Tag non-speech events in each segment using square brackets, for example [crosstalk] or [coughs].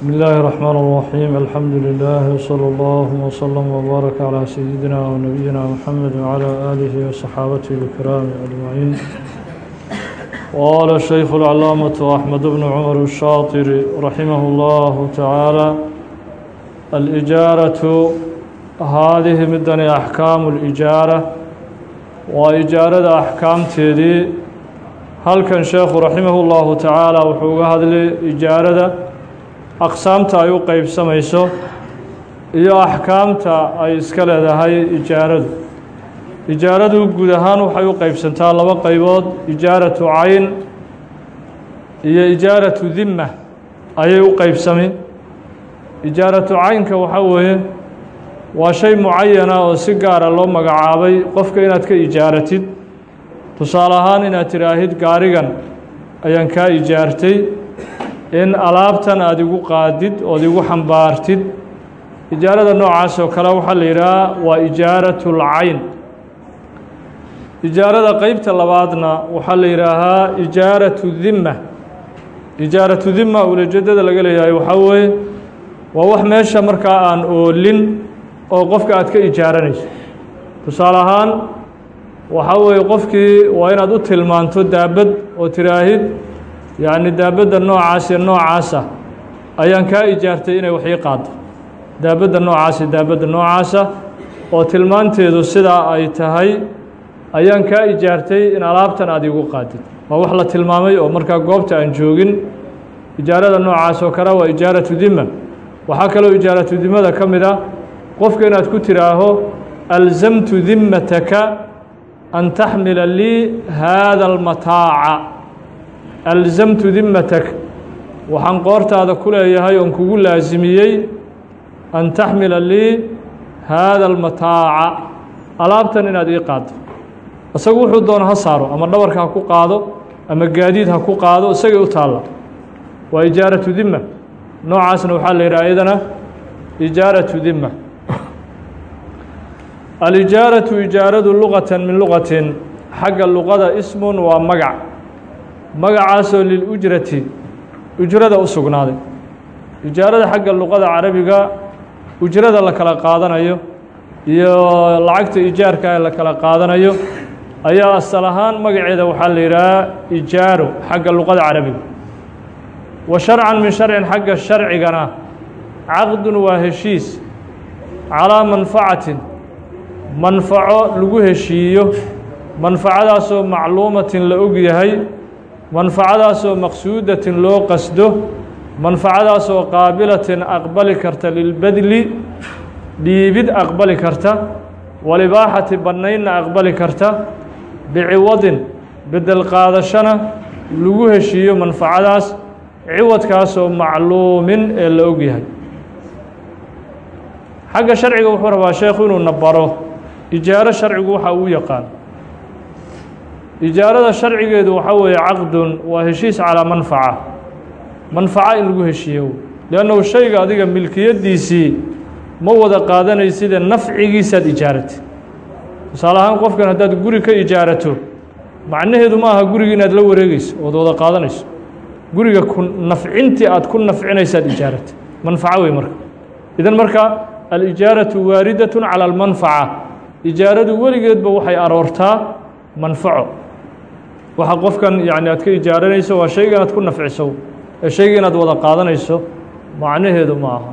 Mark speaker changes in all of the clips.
Speaker 1: بسم الله الرحمن الرحيم الحمد لله وصلى الله وسلم وبارك على سيدنا ونبينا محمد وعلى آله وصحابته الكرام أجمعين قال الشيخ العلامة أحمد بن عمر الشاطر رحمه الله تعالى الإجارة هذه مدن أحكام الإجارة وإجارة أحكام تيدي هل كان شيخ رحمه الله تعالى وحوق هذه الإجارة aqsaamta ay u qeybsamayso iyo axkaamta ay iska leedahay ijaaradu. Ijaaradu guud ahaan waxay u qeybsantaa laba qeybood ijaaratu cayn iyo ijaaratu dimma ayay u qeybsami ijaaratu caynka waxaa weeye waa shay mucayana oo si gaara loo magacaabay qofka inaad ka ijaaratid tusaale ahaan inaad tidhaahid gaarigan ayaan kaa ijaartay in alaabtan aada igu qaadid ood igu xambaartid. Ijaarada noocaas oo kale waxaa la yidhaha waa ijaaratu lcayn ijaarada qeybta labaadna waxaa la yidhaahaa ijaaratu dimma ijaaratu dimma ulajeedada laga leeyahay waxaa weeye waa wax meesha markaa aan oolin oo qofka aad ka ijaaranayso. Tusaale ahaan waxaa weeye qofkii waa inaad u tilmaanto daabad oo tiraahid yacni daabadda noocaas noocaasa ayaan kaa ijaartay inay wax ii qaado daabadda noocaas iyo daabadda noocaasa oo tilmaanteedu sidaa ay tahay ayaan kaa ijaartay in alaabtan aada igu qaadid. Waa wax la tilmaamay oo markaa goobta aan joogin. Ijaarada noocaas oo kale waa ijaaratu dimma waxaa kaloo ijaaratu dimmada ka mid a qofka inaad ku tiraaho alzamtu dimmataka an taxmila lii haada almataaca alzamtu dimmatak waxaan qoortaada ku leeyahay oon kugu laasimiyey an taxmila lii haada almataaca. Alaabtan inaad ii qaado isagu wuxuu doono ha saaro ama dhabarka ha ku qaado ama gaadiid ha ku qaado isagay u taalla. Waa ijaaratu dimma noocaasna waxaa la yidhaha iyadana ijaaratu dimma alijaaratu ijaaradu luqatan min luqatin xagga luqada ismun waa magac magacaasoo lilujrati ujrada u sugnaaday. Ijaarada xagga luqada carabiga ujrada la kala qaadanayo iyo lacagta ijaarka ee la kala qaadanayo ayaa asal ahaan magaceeda waxaa la yidhahaa ijaaro xagga luqada carabiga. Wa sharcan min sharcin xagga sharcigana caqdun waa heshiis calaa manfacatin manfaco lagu heshiiyo manfacadaasoo macluumatin la og yahay manfacadaasoo maqsuudatin loo qasdo manfacadaasoo qaabilatin aqbali karta lilbadli dhiibid aqbali karta walibaaxati bannaynna aqbali karta biciwadin bedel qaadashana lagu heshiiyo manfacadaas ciwadkaasoo macluumin ee la og yahay. Xagga sharciga wuxuu rabaa sheekhu inuu na baro ijaaro sharcigu waxa uu yaqaan ijaarada sharcigeedu waxaa weeye caqdun waa heshiis calaa manfaca. Manfaca in lagu heshiiyo. Liannahu shayga adiga milkiyaddiisii ma wada qaadanayside nafcigiisaad ijaaratay tusaale ahaan qofkan haddaad guri ka ijaarato macnaheedu ma aha guriga inaad la wareegeyso ood wada qaadanayso. Guriga ku nafcintii aad ku nafcinaysaad ijaaratay manfaco wey marka. Idan marka alijaaratu waaridatun cala almanfaca. Ijaaradu weligeedba waxay aroortaa manfaco waxa qofkan yani aad ka ijaaranayso waa shayga inaad ku nafciso ee shayga inaad wada qaadanayso macnaheedu ma aha.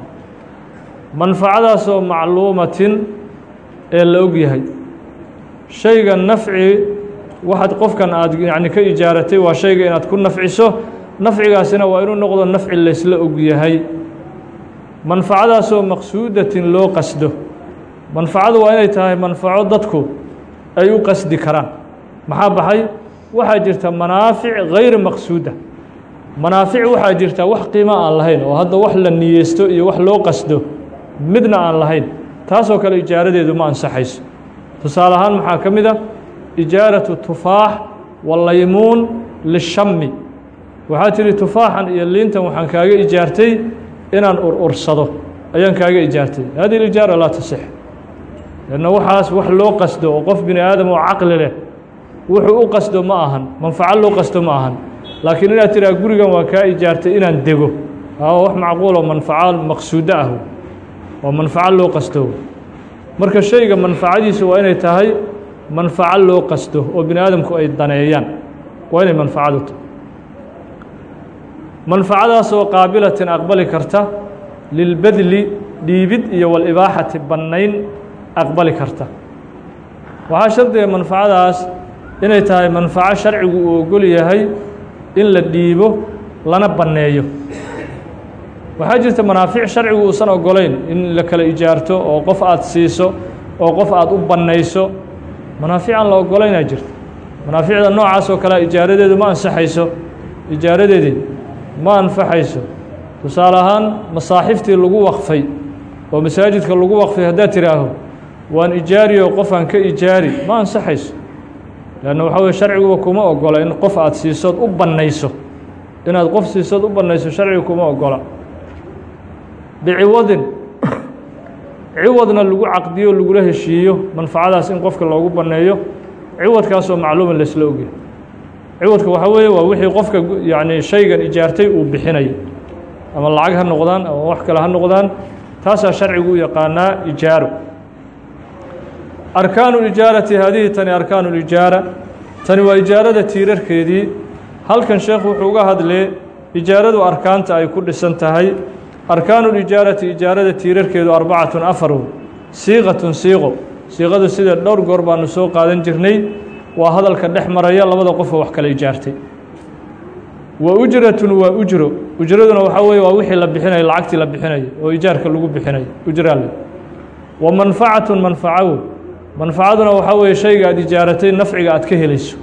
Speaker 1: Manfacadaasoo macluumatin ee la og yahay. Shayga nafci waxaad qofkan aad yani ka ijaaratay waa shayga inaad ku nafciso nafcigaasina waa inuu noqdo nafci laysla og yahay. Manfacadaasoo maqsuudatin loo qasdo. Manfacadu waa inay tahay manfaco dadku ay u qasdi karaan. Maxaa baxay waxaa jirta manaafic gayr maqsuuda. Manaafic waxaa jirta wax qiimo aan lahayn oo hadda wax la niyeysto iyo wax loo qasdo midna aan lahayn taasoo kale ijaaradeedu ma ansaxayso. Tusaale ahaan maxaa ka mid a? Ijaaratu tufaax walaymuun lishami. Waxaa tihi tufaaxan iyo liintan waxaan kaaga ijaartay inaan urursado ayaan kaaga ijaartay. Hadihi ijaara laa tasix. Lanna waxaas wax loo qasdo oo qof bini aadam oo caqli leh wuxuu u qasdo ma ahan manfaco loo qasdo ma ahan. Laakiin inaad tiraa gurigan waa kaa ijaartay inaan dego. Wax macquuloo manfaco maqsuudo ah oo manfaco loo qasto marka shayga manfacadiisu waa inay tahay manfaco loo qasto oo bini aadamku ay daneeyaan. Waa inay manfacadu tahay. Manfacadaasoo qaabilatin aqbali karta lilbadli dhiibid iyo walibaaxati bannayn aqbali karta. Waxaa shardiga manfacadaas inay tahay manfaco sharcigu uu ogol yahay in la dhiibo lana banneeyo. Waxaa jirta manaafic sharcigu uusan ogolayn in la kala ijaarto oo qof aada siiso oo qof aada u bannayso. Manaafic aan la ogolaynaa jirta. Manaaficda noocaas oo kalea ijaaradeedu ma ansaxayso ijaaradeedii ma anfaxayso. Tusaale ahaan masaaxiftii lagu waqfay oo masaajidka lagu waqfay haddaad tidhaaho waan ijaariyo qofaan ka ijaari ma ansaxayso leanna waxaa weye sharciguba kuma ogola in qof aada siisood u bannayso inaad qof siisood u bannayso sharcigu kuma ogola. Biciwadin ciwadna lagu caqdiyo lagula heshiiyo manfacadaas in qofka loogu banneeyo ciwadkaasoo macluuma laisla ogyahy ciwadka waxaa weeye waa wixii qofka yacni shaygan ijaartay uu bixinayo ama lacag ha noqdaan ama wax kale ha noqdaan taasaa sharcigu u yaqaanaa ijaaro arkaanu lijaarati haadihi tani arkaanu lijaara tani waa ijaarada tiirarkeedii. Halkan sheekhu wuxuu uga hadlee ijaaradu arkaanta ay ku dhisan tahay. Arkaanu lijaarati ijaarada tiirarkeedu arbacatun afaru siiqatun siiqo. Siiqadu sida dhowr goor baanu soo qaadan jirnay. Waa hadalka dhex maraya labada qofoo wax kala ijaartay wa ujratun waa ujro ujraduna waxaa weeye waa wixii la bixinayo lacagtii la bixinayo oo ijaarka lagu bixinayo ujraale wa manfacatun manfacawo manfacaduna waxaa weeye shayga aad ijaaratay nafciga aad ka helayso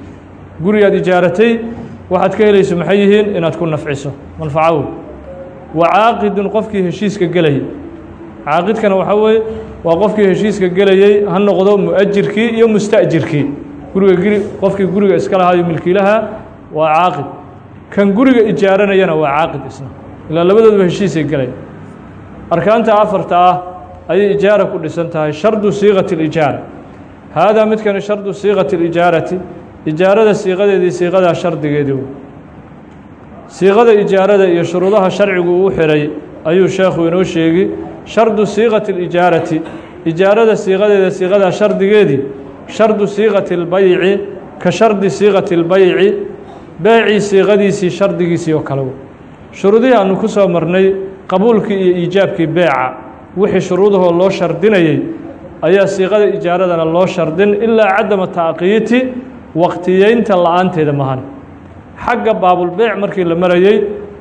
Speaker 1: guriga aad ijaaratay waxaad ka helayso maxay yihiin inaad ku nafciso. Manfacawo wa caaqidun qofkii heshiiska gelayay. Caaqidkana waxaa weeye waa qofkii heshiiska gelayey ha noqdo mu'ajirkii iyo musta'jirkii guriga guri qofkii guriga iska lahaayo milkiilaha waa caaqid. Kan guriga ijaaranayana waa caaqid isna. Ilaa labadooduba heshiisay gelaya arkaanta afarta ah ayay ijaara ku dhisan tahay shardu siiqati اlijaara haadaa midkani shardu siiqati اlijaarati ijaarada siiqadeedii siiqadaa shardigeedii siiqada ijaarada iyo shuruudaha sharcigu uu xiray ayuu sheekhu inoo sheegi shardu siiqati اlijaarati ijaarada siiqadeeda siiqadaa shardigeedii shardu siiqati اlbayci ka shardi siiqati اlbayci beecii siiqadiisii shardigiisii oo kale shuruudihii aanu ku soo marnay qabuulkii iyo iijaabkii beeca wixii shuruudahoo loo shardinayey ayaa siiqada ijaaradana loo shardin ilaa cadama taaqiiti waqtiyeynta la'aanteeda mahan xagga baabulbeyc markii la marayey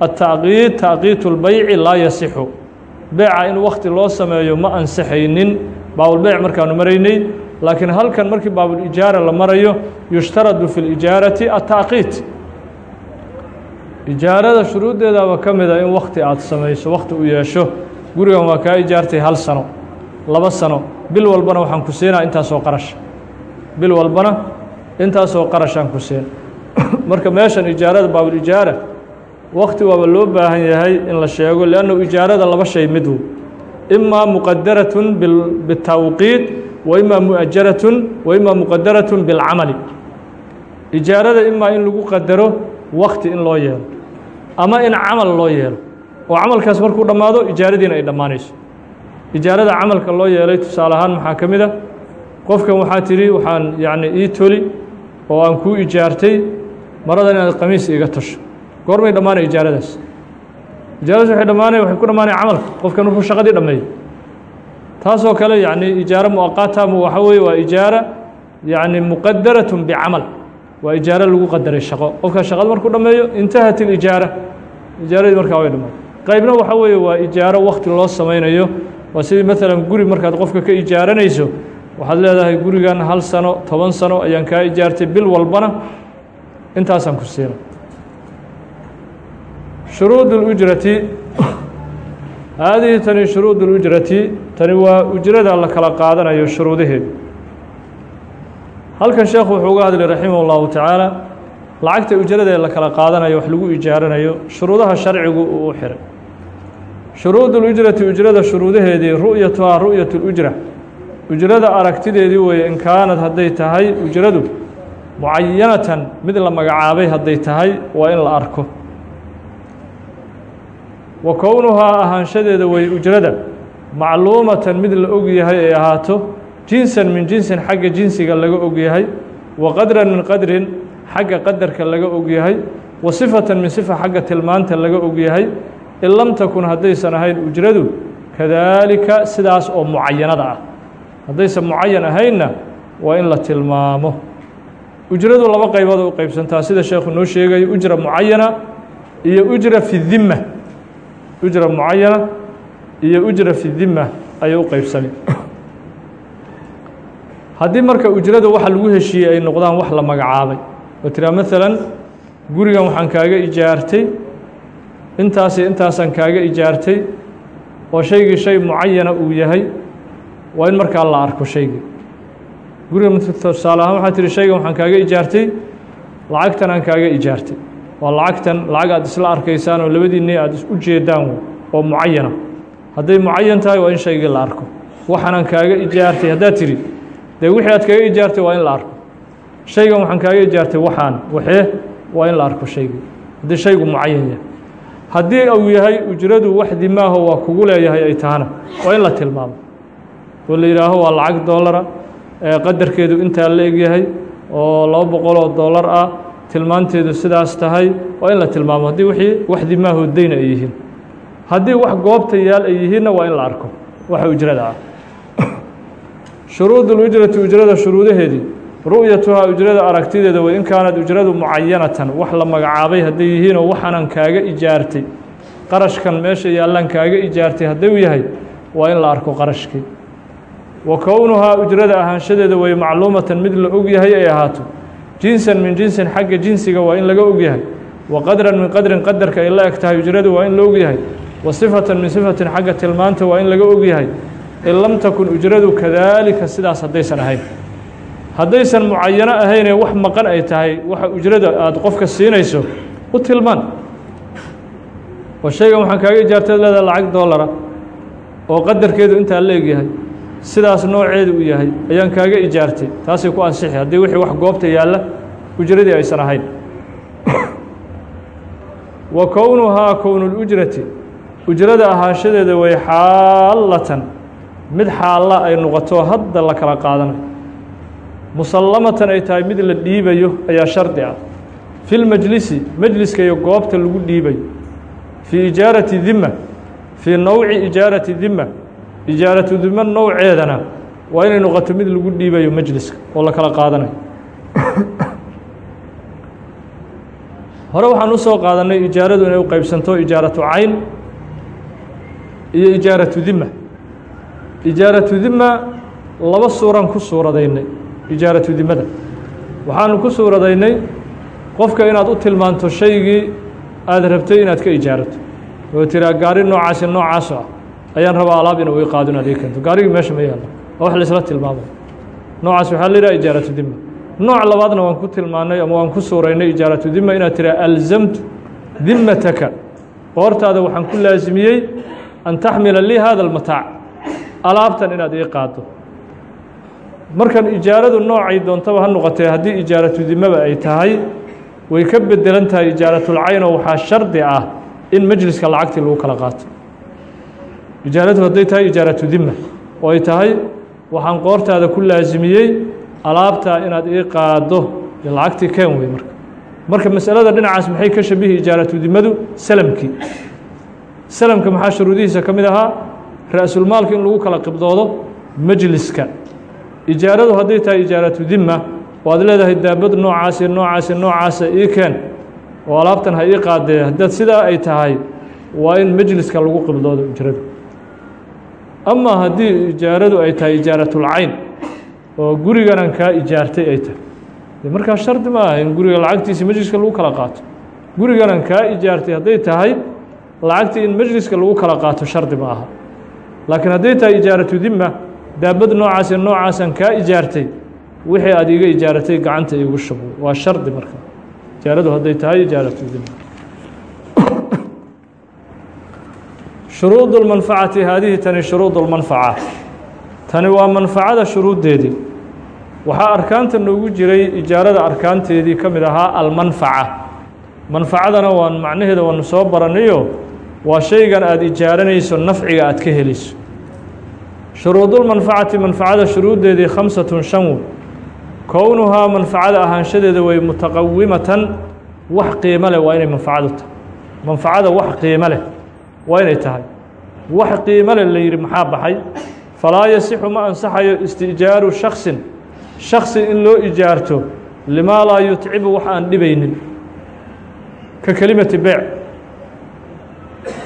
Speaker 1: ataaqiit taaqiitu lbeyci laa yasixu. Beeca in wakti loo sameeyo ma ansaxaynin baabulbeyc markaanu maraynay laakiin halkan markii baabulijaara la marayo yushtaradu fi lijaarati ataaqiit ijaarada shuruuddeedaaba ka mida in wakti aada samayso wakti u yeesho gurigan waa kaa ijaartay hal sano laba sano bil walbana waxaan ku siinaa intaasoo qarash. Bil walbana intaasoo qarashaan ku siin [coughs] marka meeshan ijaarada baabulijaara wakti waaba loo baahan yahay in la sheego leannu ijaarada laba shay midw imaa muqadaratun bitawqiid wa imaa mu'ajaratun wa imaa muqadaratun bilcamali ijaarada imaa in lagu qadaro wakti in loo yeelo ama in camal loo yeelo. Oo camalkaas markuu dhammaado ijaaradiina ay dhammaanayso ijaarada camalka loo yeelay tusaale ahaan maxaa ka mid a qofkan waxaa tidhi waxaan yacni ii toli oo aan kuu ijaartay maradan inaad qamiis iga tasho. Goormay dhammaanay ijaaradaas ijaaradaas waxay dhammaanay waxay ku dhammaanaya camalka. Qofkan wuxuu shaqadii dhammeeyey. Taasoo kale yacni ijaaro muaqata waxa weeye waa ijaara yacni muqadaratun bicamal. Waa ijaaro lagu qadaray shaqo. Qofka shaqada markuu dhammeeyo intahat ilijaara ijaaradii markaa way dhammaatay. Qaybna waxa weeye waa ijaaro wakti loo samaynayo waa sidii maalan guri markaad qofka ka ijaaranayso waxaad leedahay gurigan hal sano toban sano ayaan kaa ijaartay bil walbana intaasaan ku siina shuruud اlujrati haadihi tani shuruud اlujrati tani waa ujrada la kala qaadanayo shuruudaheedu halkan sheekhu wuxuu uga hadlay raximah اllahu tacaala lacagta ujrada ee la kala qaadanayo wax lagu ijaaranayo shuruudaha sharcigu uu u xiray shuruud اlujrati ujrada shuruudaheedii ru'yatuhaa ru'yat اlujra ujrada aragtideedii weeye in kaanad hadday tahay ujradu mucayanatan mid la magacaabay hadday tahay waa in la arko. Wa kownuhaa ahaanshadeeda way ujrada macluumatan mid la og yahay ay ahaato jinsan min jinsin xagga jinsiga laga og yahay wa qadran min qadrin xagga qadarka laga og yahay wa sifatan min sifa xagga tilmaanta laga og yahay in lam takun haddaysan ahayn ujradu kadaalika sidaas oo mucayanada ah. Haddaysan mucayan ahaynna waa in la tilmaamo. Ujradu laba qaybood u qeybsantaa sida sheekhu noo sheegayo ujra mucayana iyo ujra fi dimma ujra mucayana iyo ujra fi dimma ayay u qeybsami haddii marka ujrada waxa lagu heshiiyey ay noqdaan wax la magacaabay. Oo tiraa maalan gurigan waxaan kaaga ijaartay intaasi intaasaan kaaga ijaartay oo shaygii shay mucayana uu yahay waa in markaa la arko shaygii guriga tusaale ahaan waxaa tihi shaygan waxaan kaaga ijaartay lacagtan aan kaaga ijaartay. Waa lacagtan lacag aad isla arkaysaan oo labadiinni aad u jeedaan oo mucayana hadday mucayan tahay waa in shaygii la arko. Waxaanaan kaaga ijaartay haddaad tidhi dee wixii aad kaga ijaartay waa in la arko. Shaygan waxaan kaaga ijaartay waxaan. Waxee waa in la arko shaygii haddii shaygu mucayan yahay haddii uu yahay ujradu wax dimaaho waa kugu leeyahay ay tahana waa in la tilmaamo. Oo la yidhaaho waa lacag doolara qadarkeedu intaa la egyahay oo laba boqol oo dollar ah tilmaanteedu sidaas tahay waa in la tilmaamo. Haddii wixii wax dimaaho dayna ay yihiin. Haddii wax goobta yaal ay yihiinna waa in la arko waxa ujrada ah. [coughs] Shuruud ujrati ujrada shuruudaheedii ru'yatuhaa ujrada aragtideeda way in kaanad ujradu mucayanatan wax la magacaabay hadday yihiinoo waxaanan kaaga ijaartay. Qarashkan meesha yaallaan kaaga ijaartay hadduu yahay waa in la arko qarashkii wa kownuhaa ujrada ahaanshadeeda way macluumatan mid la og yahay ay ahaato. Jinsan min jinsin xagga jinsiga waa in laga og yahay. Wa qadran min qadrin qadarka ay la eg tahay ujradu waa in la og yahay. Wa sifatan min sifatin xagga tilmaanta waa in laga og yahay. In lam takun ujradu kadaalika sidaas haddaysan ahayn haddaysan mucayano ahaynee wax maqan ay tahay waxa ujrada aada qofka siinayso u tilmaan. Oo shaygan waxaan kaaga ijaartay leedaha lacag doolara oo qadarkeedu intaa la egyahay sidaas nooceedu u yahay ayaan kaaga ijaartay taasay ku ansixi. Haddii wixii wax goobta yaalla ujradii aysan ahayn. Wa kownuhaa kownulujrati ujrada ahaanshadeeda way xaalatan mid xaalla ay noqoto hadda la kala qaadanayo musallamatan ay tahay mid la dhiibayo ayaa shardi ah. Fi lmajlisi majliska iyo goobta lagu dhiibayo fii ijaarati dima fii nowci ijaarati dima ijaaratu dima nowceedana waa inay noqoto mid lagu dhiibayo majliska oo la kala qaadanayo hore waxaan u soo qaadanay ijaaradu inay u qeybsanto ijaaratu cayn iyo ijaaratu dima ijaaratu dima laba suuran ku suuradaynay ijaaratu dimada waxaanu ku suuradaynay qofka inaad u tilmaanto shaygii aada rabtay inaad ka ijaarato. Oo tiraa gaari noocaasi noocaaso ah. Ayaan rabaa alaab ina ii qaado inaad ii keento. Gaarigii meesha ma yaalla waa wax laisla tilmaamay. Noocaas waxaa la yidhaha ijaaratu dima nooc labaadna waan ku tilmaanay ama waan ku suuraynay ijaaratu dima inaad tiraa alzamtu dimataka qoortaada waxaan ku laasimiyey an taxmila lii hada almataac alaabtan inaad ii qaado markan ijaaradu noocay doontaba ha noqotee haddii ijaaratu dimaba ay tahay way ka bedelan tahay ijaaratulcayn oo waxaa shardi ah in majliska lacagtii lagu kala qaato. Ijaaradu hadday tahay ijaaratu dima oo ay tahay waxaan qoortaada ku laasimiyey alaabtaa inaad ii qaado lacagtii keen wey marka. Marka masalada dhinacaas maxay ka shabihi ijaaratu dimadu salamkii salamka maxaa shuruudihiisa ka mid ahaa? Ra-sulmaalka in lagu kala qibdoodo majliska ijaaradu hadday tahay ijaaratu dima oo aad leedahay daabad noocaasi noocaasi noocaasa ii keen. Oo alaabtan ha ii qaadee. Haddaad sidaa ay tahay waa in majliska lagu qibdoodo ijradu. Ama haddii ijaaradu ay tahay ijaaratulcayn oo guriganan kaa ijaartay ay tahay. Markaa shardi ma aha in guriga lacagtiisi majliska lagu kala qaato. Guriganan kaa ijaartay hadday tahay lacagtii in majliska lagu kala qaato shardi ma aha. Laakiin hadday tahay ijaaratu dima daabad noocaasi noocaasan kaa ijaartay wixii aad iga ijaaratay gacanta iigu shubo. Waa shardi marka. Ijaaradu hadday tahay ijaaratu dima shuruud اlmanfacati haadihi tani shuruud اlmanfaca tani waa manfacada shuruuddeedii waxaa arkaanta noogu jiray ijaarada arkaanteedii ka mid ahaa almanfaca. Manfacadana waan macnaheeda waanu soo baranayo waa shaygan aada ijaaranayso nafciga aad ka helayso shuruudulmanfacati manfacada shuruuddeedii khamsatun shan wey kownuhaa manfacada ahaanshadeeda way mutaqawimatan wax qiimo leh waa inay manfacadu tahay. Manfacada wax qiimo leh waa inay tahay. Wax qiimo leh la yidhi maxaa baxay? Falaa yasixu ma ansaxayo istijaaru shaksin shaksi in loo ijaarto limaa laa yutcibu wax aan dhibaynin. Ka kelimati beec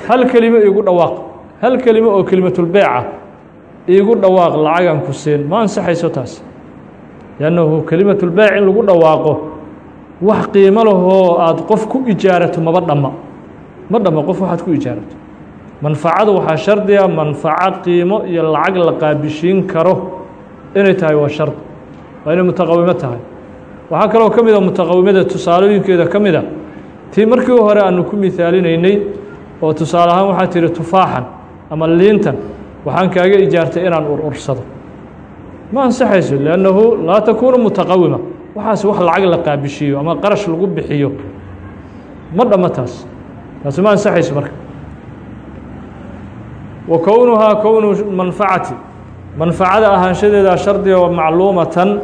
Speaker 1: hal kelimo iigu dhawaaq. Hal kelimo oo kelimatulbeeca iigu dhawaaq lacagan ku siin. Ma ansaxayso taas? Liannahu kelimatulbeec in lagu dhawaaqo wax qiimo lahoo aada qof ku ijaarato maba dhamma. Ma dhamma qof waxaad ku ijaarato. Manfacada waxaa shardiga manfaco qiimo iyo lacag la qaabishiin karo inay tahay waa shardi waa inay mutaqawimo tahay. Waxaa kaloo ka mida mutaqawimada tusaalooyinkeeda ka mida tii markii hore aanu ku mihaalinaynay oo tusaale ahaan waxaa tihi tufaaxan ama liintan waxaan kaaga ijaartay inaan urursado ma ansaxayso liannahu laa takuunu mutaqawima. Waxaas wax lacag la qaabishiiyo ama qarash lagu bixiyo. Ma dhammo taas taasi ma ansaxayso marka. Wa kownuhaa kownu manfacati. Manfacada ahaanshadeeda shardiga wa macluumatan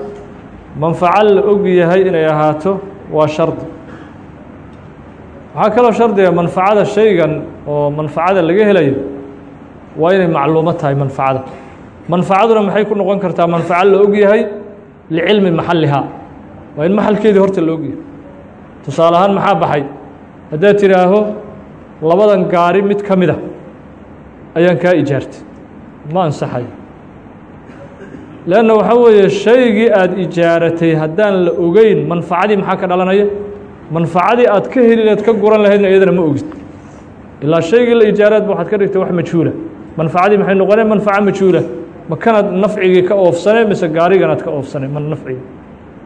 Speaker 1: manfaco la og yahay inay ahaato waa shardi. Waxaa kaloo shardiga manfacada shaygan oo manfacada laga helayo waa inay macluumo tahay manfacada manfacaduna maxay ku noqon kartaa? Manfaco la og yahay licilmi maxallihaa waa in maxalkeedii horta la og tusaale ahaan maxaa baxay? Haddaad tidhaaho labadan gaari mid ka mida ayaan kaa ijaartay. Ma ansaxayo leanna waxaa weeye shaygii aada ijaaratay haddaan la ogeyn manfacadii maxaa ka dhalanaya? Manfacadii aad ka heli laheed ka guran lahaydna iyadana ma ogid. Ilaa shaygii la ijaaraadba waxaad ka dhigtay wax majhuula manfacadii maxay noqoneen? Manfaco majhuula. Ma kanaad nafcigii ka oofsane mise gaariganaad ka oofsane ma nafcigii.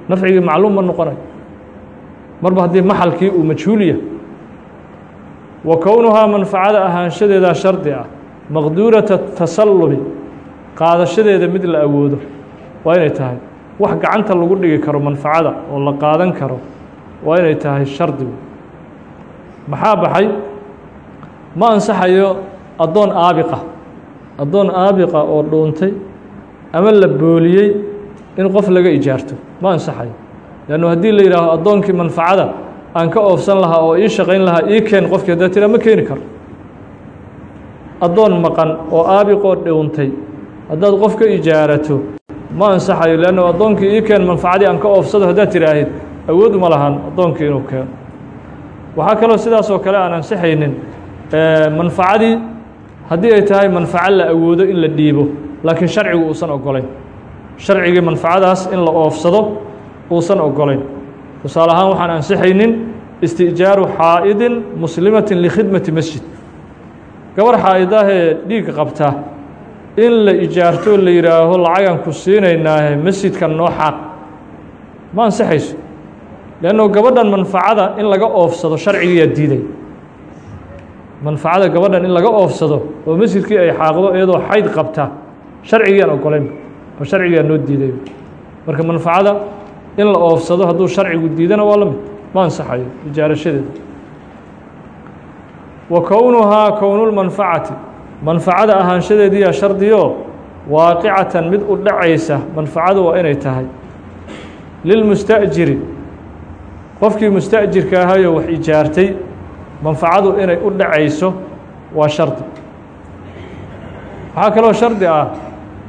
Speaker 1: Nafcigii macluum ma noqonayo marba haddii maxalkii uu majhuul yahay wa kownuhaa manfacada ahaanshadeedaa shardi ah. Maqduurata tasallubi. Qaadashadeeda mid la awoodo. Waa inay tahay wax gacanta lagu dhigi karo manfacada oo la qaadan karo. Waa inay tahay shardigu maxaa baxay? Ma ansaxayo addoon aabiqa addoon aabiqa oo dhuuntay ama la booliyey in qof laga ijaarto ma ansaxayo leannu haddii la yidhaaho addoonkii manfacada aan ka oofsan lahaa oo ii shaqayn lahaa ii keen qofkii haddaa tiraa ma keeni karo. Addoon maqan oo aabiqoo dhuuntay haddaad qof ka ijaarato ma ansaxayo leannu addoonkii ii keen manfacadii aan ka oofsado haddaad tiraahid awood uma lahan addoonkii inuu keeno. Waxaa kaloo sidaasoo kale aan ansixaynin manfacadii haddii ay tahay manfaco la awoodo in la dhiibo laakiin sharcigu uusan ogolayn sharcigii manfacadaas in la oofsado uusan ogolayn tusaale ahaan waxaan ansixaynin istijaaru xaa'idin muslimatin likhidmati masjid. Gabar xaa'idahee dhiig qabta in la ijaarto la yidhaaho lacagan ku siinaynaahe masjidkan noo xaaq ma ansixayso. Leanno gabadhan manfacada in laga oofsado sharcigiiyaa diiday manfacada gabadhan in laga oofsado oo masjidkii ay xaaqdo iyadoo xayd qabta sharcigiyaan ogolayn oo sharcigiyaa noo diiday. Marka manfacada in la oofsado hadduu sharcigu diidana waa la mid ma ansaxayo ijaarashadeeda. Wa kownuhaa kownulmanfacati manfacada ahaanshadeediyaa shardiyo waaqicatan mid u dhacaysa manfacadu waa inay tahay. Lilmusta'jiri qofkii musta'jirka ahayoo wax ijaartay manfacadu inay u dhacayso waa shardi. Waxaa kaloo shardi ah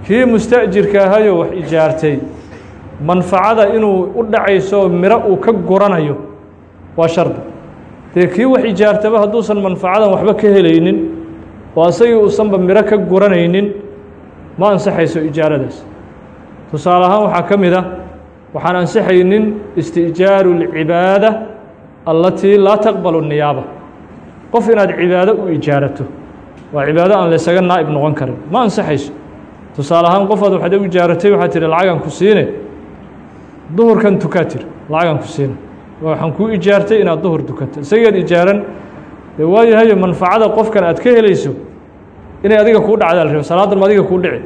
Speaker 1: kii musta'jirka ahayoo wax ijaartay manfacada inuu u dhacayso miro uu ka guranayo waa shardi. Dee kii wax ijaartaba hadduusan manfacadan waxba ka helaynin oo asagii uusanba miro ka guranaynin ma ansaxayso ijaaradaas. Tusaale ahaan waxaa ka mid ah waxaan ansixaynin istijaaru اlcibaada allatii laa taqbalu niyaaba qof inaad cibaado u ijaarato. Waa cibaado aan laysaga naa'ib noqon karin. Ma ansaxayso. Tusaale ahaan qofaad waxaad u ijaaratay waxaad tihi lacagan ku siine. Duhurkan tukaa tiri. Lacagan ku siine. Waxaan kuu ijaartay inaad duhur dukato. Isageed ijaaran dee waayahayo manfacada qofkan aad ka helayso inay adiga kuu dhacda la rabo salaadan ma adiga kuu dhici.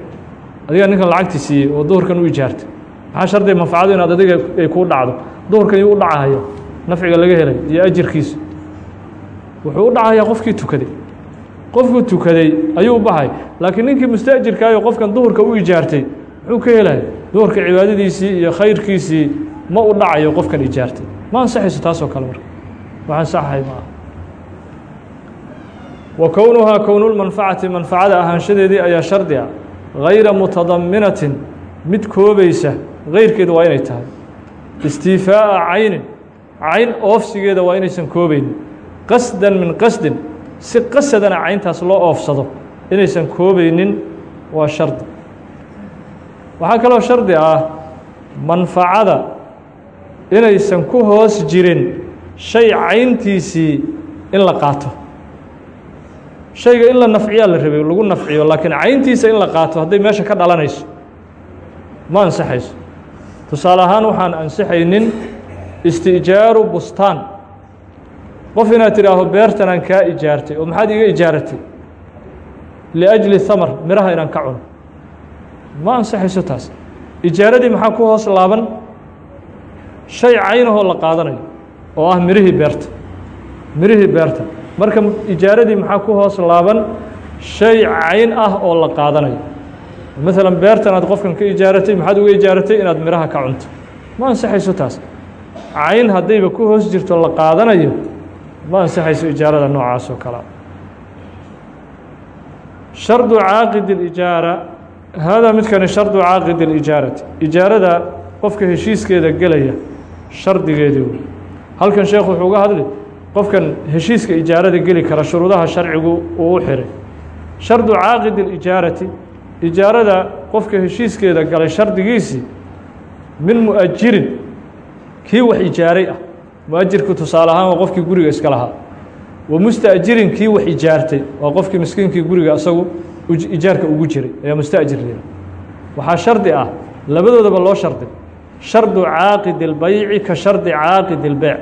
Speaker 1: Adiga ninkan lacagti siiyey oo duhurkan u ijaartay. Maxaa shardiga manfacadu inaad adiga ay kuu dhacdo? Duhurkan yuu u dhacahaya nafciga laga helay iyo ajirkiisa wuxuu u dhacayaa qofkii tukaday. Qofku tukaday ayuu baxay laakiin ninkii musta'jirkaayo qofkan duhurka u ijaartay muxuu ka helaya duhurka cibaadadiisii iyo khayrkiisii ma u dhacayo qofkan ijaartay. Ma ansaxayso taasoo kale marka? Wax ansaxay ma aha wa kownuhaa kownulmanfacati manfacada ahaanshadeedii ayaa shardi ah. Gayra mutadaminatin mid koobaysa gayrkeeda waa inay tahay. Istiifaa'a caynin cayn oofsigeeda waa inaysan koobaynin qasdan min qasdin si qasadana cayntaas loo oofsado inaysan koobaynin waa shardi waxaa kaloo shardi ah manfacada inaysan ku hoos jirin shay cayntiisii in la qaato. Shayga in la nafciyaa la rabay lagu nafciyo laakiin cayntiisa in la qaato hadday meesha ka dhalanayso ma ansaxayso. Tusaale ahaan waxaan ansixaynin isti'jaaru bustaan qof inaad tidhaaho beertan aan kaa ijaartay oo maxaad iga ijaaratay liأjli hamar miraha inaan ka cuno. Ma ansaxayso taas. Ijaaradii maxaa ku hoos laaban? Shay caynahoo la qaadanayo oo ah mirihii beerta. Mirihii beerta. Marka ijaaradii maxaa ku hoos laaban? Shay cayn ah oo la qaadanayo. Maalan beertan aad qofkan ka ijaaratay maxaad uga ijaaratay inaad miraha ka cunto. Ma ansaxayso taas. Cayn haddayba ku hoos jirto la qaadanayo ma ansaxayso ijaarada noocaas oo kalea shardu caaqidi اlijaara haadaa midkani shardu caaqidi اlijaarati ijaarada qofka heshiiskeeda gelaya shardigeedii wey halkan sheekh wuxuu uga hadli qofkan heshiiska ijaarada geli kara shuruudaha sharcigu uu u xiray shardu caaqidi اlijaarati ijaarada qofka heshiiskeeda galay shardigiisii min mu'ajirin kii wax ijaaray ah muajirku tusaale ahaan waa qofkii guriga iska lahaa. Wa musta'jirin kii wax ijaartay waa qofkii miskiinkii guriga isagu ijaarka ugu jiray ayaa musta'jir lila waxaa shardi ah labadoodaba loo shardi. Shardu caaqidi اlbayci ka shardi caaqidi اlbeyc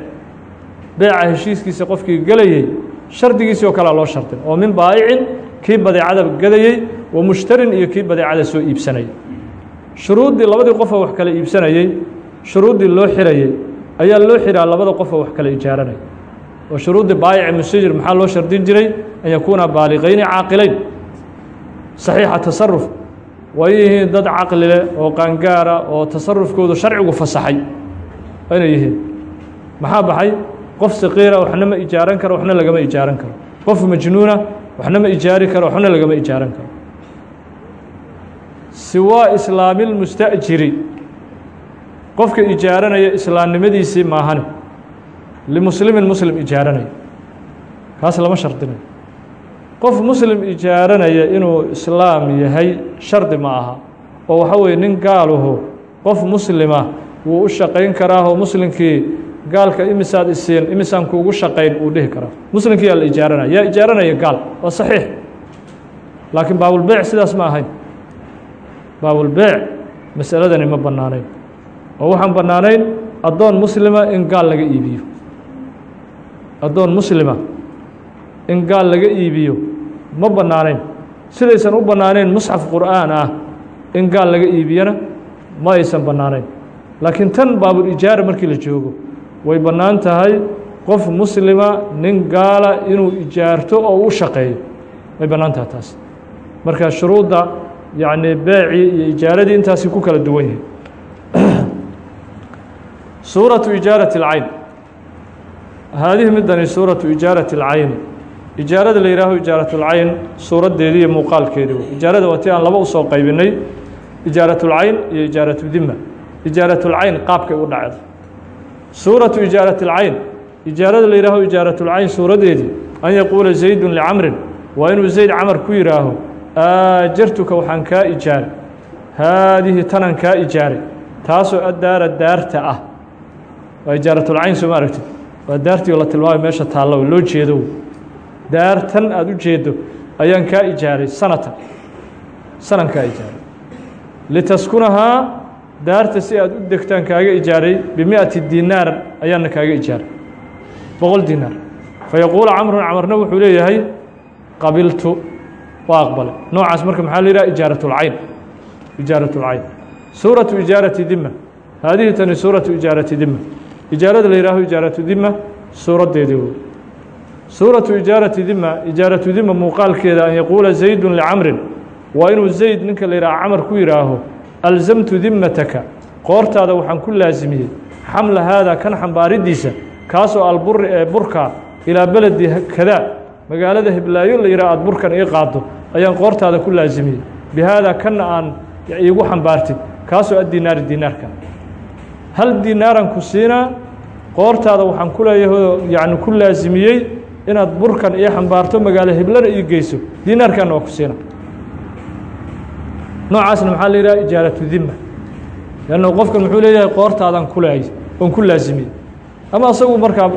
Speaker 1: beeca heshiiskiisa qofkii gelayey shardigiisii oo kalea loo shardin oo min baayicin kii badeecada gadayey wa mushtarin iyo kii badeecada soo iibsanayay shuruuddii labadii qofoo wax kala iibsanayey shuruuddii loo xirayey ayaa loo xiraa labada qofoo wax kala ijaaranaya oo shuruuddii baayici mustajir maxaa loo shardin jiray? An yakuuna baaliqayni caaqilayn. Saxiixa tasaruf way yihiin dad caqli leh oo qaangaara oo tasarufkoodu sharcigu fasaxay. Inay yihiin. Maxaa baxay? Qof saqiira waxna ma ijaaran karo waxna lagama ijaaran karo. Qof majnuuna waxna ma ijaari karo waxna lagama ijaaran karo. Siwaa islaamilmusta'jiri qofka ijaaranaya islaamnimadiisii maahane limuslimin muslim ijaaranaya kaas lama shardinayo qof muslim ijaaranaya inuu islaam yahay shardi ma aha. Oo waxa weeye nin gaaluhu qof muslima wuu u shaqayn karaahoo muslimkii gaalka imisaad isiin imisaan kuugu shaqayn uu dhihi karaa. Muslimkii yaa la ijaaranaya yaa ijaaranaya gaal waa saxiix. Laakiin baabulbeyc sidaas ma ahayn. Baabulbeyc masaladani ma bannaanayn oo waxaan bannaanayn addoon muslima in gaal laga iibiyo. Addoon muslima in gaal laga iibiyo. Ma bannaanayn. Sidaysan u bannaanayn musxaf qur'aan ah in gaal laga iibiyana ma aysan bannaanayn. Laakiin tan baabulijaara markii la joogo way bannaan tahay qof muslima nin gaala inuu ijaarto oo u shaqeeyo. Way bannaan tahay taas. Marka shuruudda yacni beecii iyo ijaaradii intaasi ku kala duwan yihiin suuraةu ijaaraة الcayn haadihi midani suuraةu ijaaraة الcayn ijaarada la yihaaho ijaaraة الcayn suuraddeedii iyo muuqaalkeedii wey ijaarada waa ti aan laba usoo qaybinay ijaaraة الcayn iyo ijaaraة dima ijaaraة الcayn qaabkay u dhacdo suuraةu ijaaraة الcayn ijaarada la yihaaho ijaaraة الcayn suuraddeedii an yaquula زaydu licamrin waa inuu zayd camar ku yihaaho aajartuka waxaan kaa ijaaray haadihi tanan kaa ijaaray taasoo addaara daarta ah waa ijaaratulcayn sooma aragtid waa daartii oo la tilmaamay meesha taalla oo loo jeedo. Daartan aada u jeedo ayaan kaa ijaaray sanatan. Sanan kaa ijaaray litaskunahaa daarta si aad u degtaan kaaga ijaaray bimiati dinaar ayaana kaaga ijaaray. Boqol dinaar. Fayaquulu camrun camarna wuxuu leeyahay qabiltu waa aqbalay. Noocaas marka maxaa la yidhaha? Ijaaratulcayn ijaaratulcayn suuratu ijaarati dima haadihi tani suuratu ijaarati dima ijaarada la yihaaho ijaaraةu dima suuraddeedii wey suuratu ijaarati dima ijaaratu dima muuqaalkeeda an yaquula zaydu licamrin waa inuu zayd ninka la yidhaha camar ku yidhaaho alzamtu dimataka qoortaada waxaan ku laasimiyey xamla haada kan xambaaridiisa kaasoo alburi ee burka ilaa beledi kadaa magaalada hiblaayo la yidhaha aad burkan ii qaado ayaan qoortaada ku laasimiyey bihaada kanna aan iigu xambaartid kaasoo addinaari dinaarka hal dinaaran ku siinaa qoortaada waxaan ku leeyahay yacni ku laasimiyey inaad burkan ii xambaarto magaalo hiblana ii geyso dinaarkanna waa ku siina. Noocaasna maxaa la yidhaha ijaaratu dima leanna qofkan muxuu leeyahay qoortaadaan kuleay oon ku laasimiyey ama asagu markaa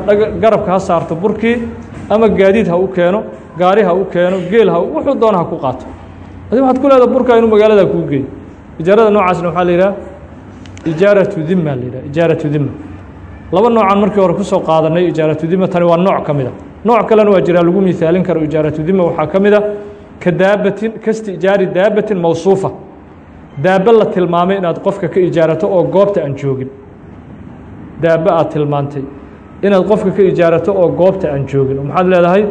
Speaker 1: garabka ha saarto burkii ama gaadiid ha u keeno gaari ha u keeno geel ha wuxuu doona ha ku qaato. Adi waxaad ku leedaha burkaa inuu magaalada kuu geeyo. Ijaarada noocaasna waxaa la yidhaha ijaaratu dima la yidhaha ijaaratu dima laba noocaan markii hore ku soo qaadanay ijaaratu dima tani waa nooc ka mid a. Nooc kalena waa jiraa lagu mihaalin karo ijaaratu dima waxaa ka mid a ka daabatin kastiijaari daabatin mawsuufa. Daaba la tilmaamay inaad qofka ka ijaarato oo goobta aan joogin. Daaba aad tilmaantay inaad qofka ka ijaarato oo goobta aan joogin. Oo maxaad leedahay?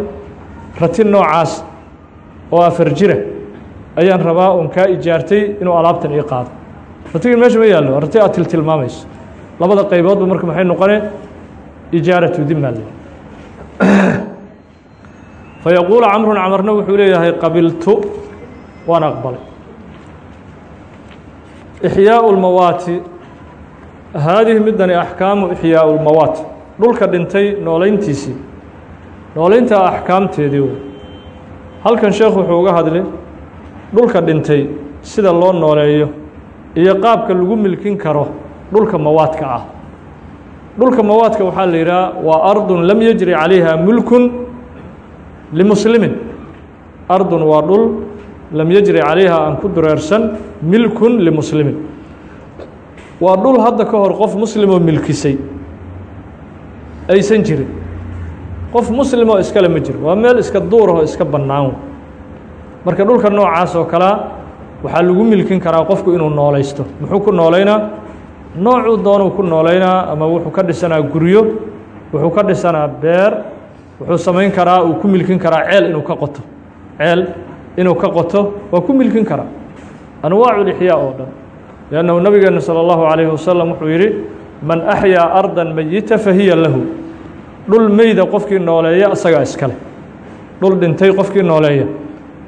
Speaker 1: Rati noocaas oo afar jira ayaan rabaa oon kaa ijaartay inuu alaabtan ii qaado ratigin meesha ma yaallo rati aad tiltilmaamayso labada qayboodba marka maxay noqonee? Ijaaratu dima le fayaquulu camrun camarna wuxuu leeyahay qabiltu waan aqbalay. Ixyaau lmawaati haadihi midani axkaamu ixyaau lmawaat dhulka dhintay noolayntiisii noolaynta axkaamteedii halkan sheekh wuxuu uga hadlay dhulka dhintay sida loo nooleeyo iyo qaabka lagu milkin karo dhulka mawaadka ah. Dhulka mawaadka waxaa la yidhaha waa ardun lam yajri calayha mulkun limuslimin. Ardun waa dhul lam yajri calayha aan ku dureersan milkun limuslimin. Waa dhul hadda ka hor qof muslimoo milkisay aysan jirin. Qof muslimoo iskale ma jiro waa meel iska duurahoo iska bannaan. Marka dhulka noocaas oo kalea waxaa lagu milkin karaa qofku inuu noolaysto muxuu ku noolaynaa noocuu doonuu ku noolaynaa ama wuxuu ka dhisanaa guryo wuxuu ka dhisanaa beer wuxuu samayn karaa uu ku milkin karaa ceel inuu ka qoto ceel inuu ka qoto waa ku milkin karaa anwaacu lixyaa oo dhan liannahu nabigeena salى اllahu calayhi wasalam wuxuu yidhi man axyaa ardan meyita fahiya lahu dhul meyda qofkii nooleeya isagaa iskale dhul dhintay qofkii nooleeya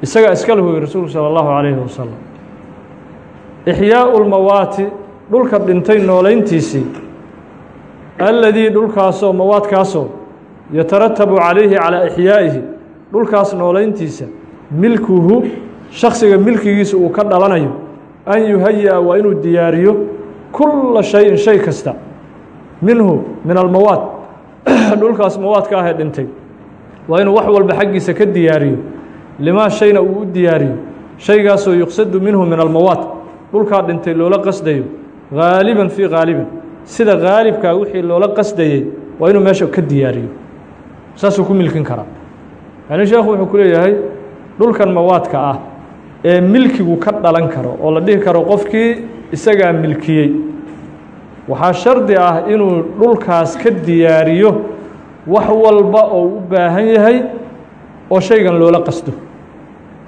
Speaker 1: isagaa iskale hu yihi rasuulku salى اllahu calayhi wasalam ixyaau lmawaati dhulka dhintay noolayntiisii alladii dhulkaasoo mawaadkaasoo yataratabu calayhi calaa ixyaa'ihi dhulkaas noolayntiisa milkuhu shaksiga milkigiisa uu ka dhalanayo an yuhayi-a waa inuu diyaariyo kulla shayin shay kasta minhu min almawaad dhulkaas mawaadka ahee dhintay waa inuu wax walba xaggiisa ka diyaariyo limaa shayna uu u diyaariyo shaygaasoo yuqsadu minhu min almawaad dhulkaa dhintay loola qasdayo gaaliban fii gaalibin sida gaalibkaa wixii loola qasdayey waa inuu meesha ka diyaariyo. Saasuu ku milkin karaa. Yani sheekhu wuxuu ku leeyahay dhulkan mawaadka ah ee milkigu ka dhalan karo oo la dhihi karo qofkii isagaa milkiyey waxaa shardi ah inuu dhulkaas ka diyaariyo wax walba oo u baahan yahay oo shaygan loola qasdo.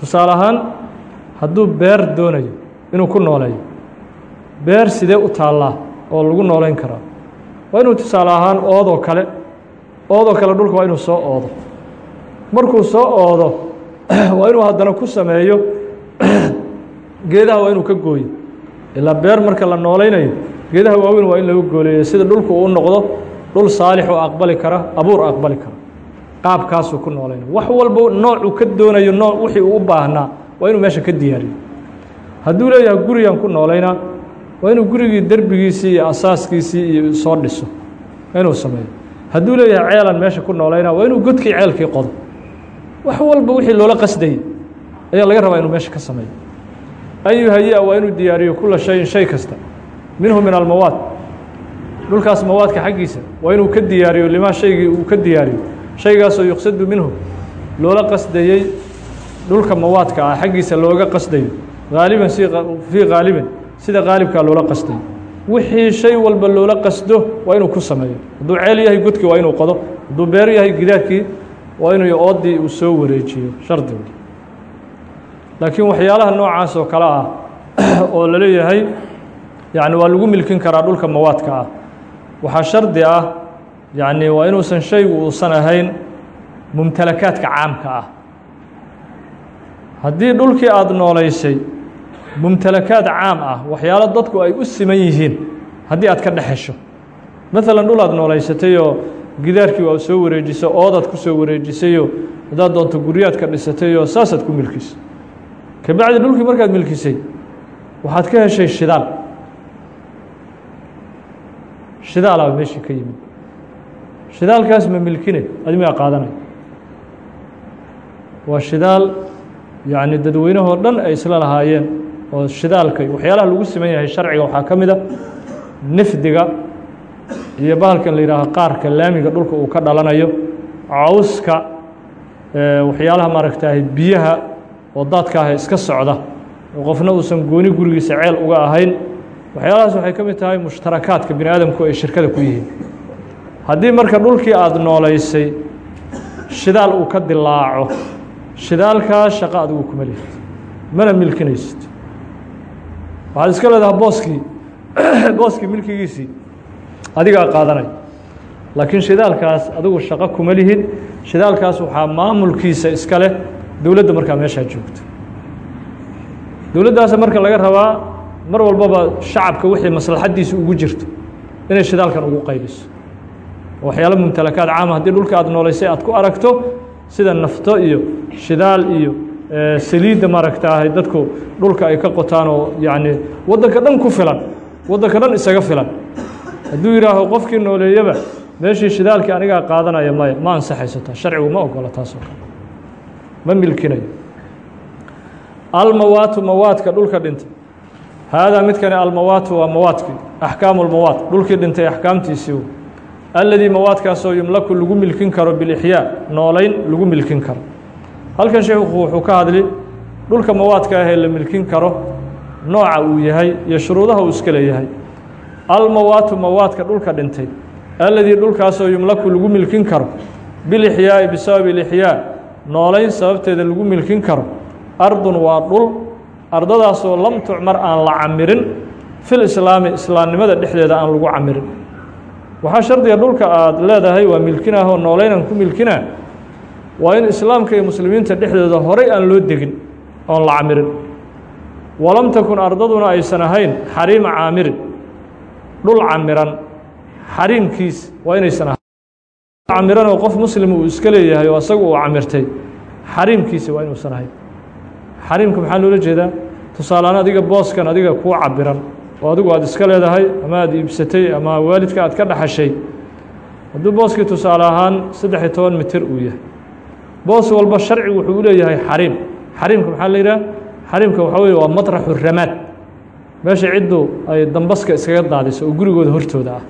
Speaker 1: Tusaale ahaan hadduu beer doonayo inuu ku nooleeyo. Beer sidee u taallaa oo lagu nooleyn karaa waa inuu tusaale ahaan oodoo kale oodoo kale dhulka waa inuu soo oodo. Markuu soo oodo [clears throat] waa inuu haddana ku sameeyo [clears throat] geedaha waa inuu ka gooyo. Ilaa beer marka la noolaynayo geedaha waaweyn waa in laga gooleeyo sida dhulku uu noqdo dhul saalix oo aqbali kara abuur aqbali kara. Qaabkaasuu ku noolaynayo wax walba noocuu ka doonayo nooc wixii uu u baahnaa waa inuu meesha ka diyaariyo hadduu leeyahay gurigan ku noolaynaa waa inuu gurigii derbigiisii iyo asaaskiisii iyo soo dhiso waa inuu sameeyo. Hadduu leeyahay ceelan meesha ku noolaynaa waa inuu godkii ceelkii qodo. Wax walba wixii loola qasdayay ayaa laga rabaa inuu meesha ka sameeyo. An yuhayi-a waa inuu diyaariyo kula shayin shay kasta. Minhu min almawaad. Dhulkaas mawaadka xaggiisa waa inuu ka diyaariyo limaa shaygii uu ka diyaariyo. Shaygaasoo yuqsadu minhu loola qasdayey dhulka mawaadka ah xaggiisa looga qasdayo haaliban si fii haalibin sida haalibkaa loola qasdayo wixii shay walba loola qasdo waa inuu ku sameeyo. Hadduu ceel yahay godkii waa inuu qodo. Hadduu beer yahay gidaarkii waa inuu oodii uu soo wareejiyo shardigu laakiin waxyaalaha noocaas oo kale ah [clears throat] oo la leeyahay yacni waa lagu milkin karaa dhulka mawaadka ah. Waxaa shardi ah yacni waa inuusan shaygu uusan ahayn mumtalakaadka caamka ah. Haddii dhulkii aada noolaysay mumtalakaad caam ah waxyaalo dadku ay u siman yihiin haddii aad ka dhex hesho maalan dhul aad noolaysatayoo gidaarkii waa soo wareejiso oodaad ku soo wareejisayoo haddaad doonto guryaad ka dhisatayoo saasaad ku milkisay kabacdi dhulkii markaad milkisay waxaad ka heshay shidaal. Shidaalaa meeshii ka yimid. Shidaalkaas ma milkine adimaa qaadanay. Waa shidaal yacni dadweynahoo dhan ay isla lahaayeen oo shidaalka waxyaalaha lagu siman yahay sharciga waxaa ka mid a nifdiga iyo bahalkan la yidhaaho qaarka laamiga dhulka uu ka dhalanayo cawska waxyaalaha maaragtaahay biyaha oo daadka ah iska socda oo qofna uusan gooni gurigiisa ceel uga ahayn waxyaalahaas waxay ka mid tahay mushtarakaadka bini aadamku ay shirkada ku yihiin. Haddii marka dhulkii aada noolaysay shidaal uu ka dilaaco shidaalkaas shaqo adigu kuma lihid mana milkinaysid waxaad iska leedaha booskii [clears throat] booskii milkigiisii. Adigaa qaadanay. Laakiin shidaalkaas adigu shaqo kuma lihid shidaalkaas waxaa maamulkiisa iska leh. Dowladda markaa meeshaa joogto. Dowladdaasa marka laga rabaa mar walbaba shacabka wixii maslaxaddiisa ugu jirto inay shidaalkan ugu qaybiso. Waxyaalo mumtalakaad caama haddii dhulka aad noolaysay aad ku aragto sida nafto iyo shidaal iyo saliidda maaragtaahay dadku dhulka ay ka qotaan oo yacni waddanka dhan ku filan waddanka dhan isaga filan. Hadduu yidhaaho qofkii nooleeyaba meeshii shidaalkii anigaa qaadanaya maya ma ansaxaysataa sharcigu ma ogola taasoo kale. Ma milkinayo. Almawaatu mawaadka dhulka dhintay. Haadaa midkani almawaatu waa mawaadkii axkaamu lmawaad dhulkii dhintay axkaamtiisii alladii mawaadkaasoo yumlaku lagu milkin karo bilixyaa noolayn lagu milkin karo halkan sheekhu wuxuu ka hadli dhulka mawaadka ah ee la milkin karo nooca uu yahay iyo shuruudaha uu iska leeyahay. Almawaatu mawaadka dhulka dhintay alladii dhulkaasoo yumlaku lagu milkin karo bilixyaa'i bisababi ilixyaa noolayn sababteeda lagu milkin karo. Ardun waa dhul ardadaasoo lam tucmar aan la camirin fil islaami islaamnimada dhexdeeda aan lagu camirin. Waxaa shardiga dhulka aada leedahay waa milkinah oo nooleynaan ku milkinaa waa in islaamka iyo muslimiinta dhexdooda horay aan loo degin oon la camirin. Walam takun ardaduna aysan ahayn xariima caamirin dhul camiran. Xariimkiis waa inaysan ahayn. Camiran oo qof muslim uu iska leeyahay oo asagu uu camirtay xariimkiisa waa inuusan ahayn. Xariimka maxaa loola jeedaa? Tusaaleaan adiga booskan adiga kuu cabiran oo adigu aad iska leedahay ama aad iibsatay ama waalidka aad ka dhaxashay hadduu booskii tusaale ahaan saddex iyo toban mitir uu yahay boos walba sharcigu wuxuu leeyahay xariim. Xariimka maxaa la yidhaha xariimka waxaa weye waa maطraxu ramaad. Meesha ciddu ay dambaska iskaga daadiso oo gurigooda hortooda ah.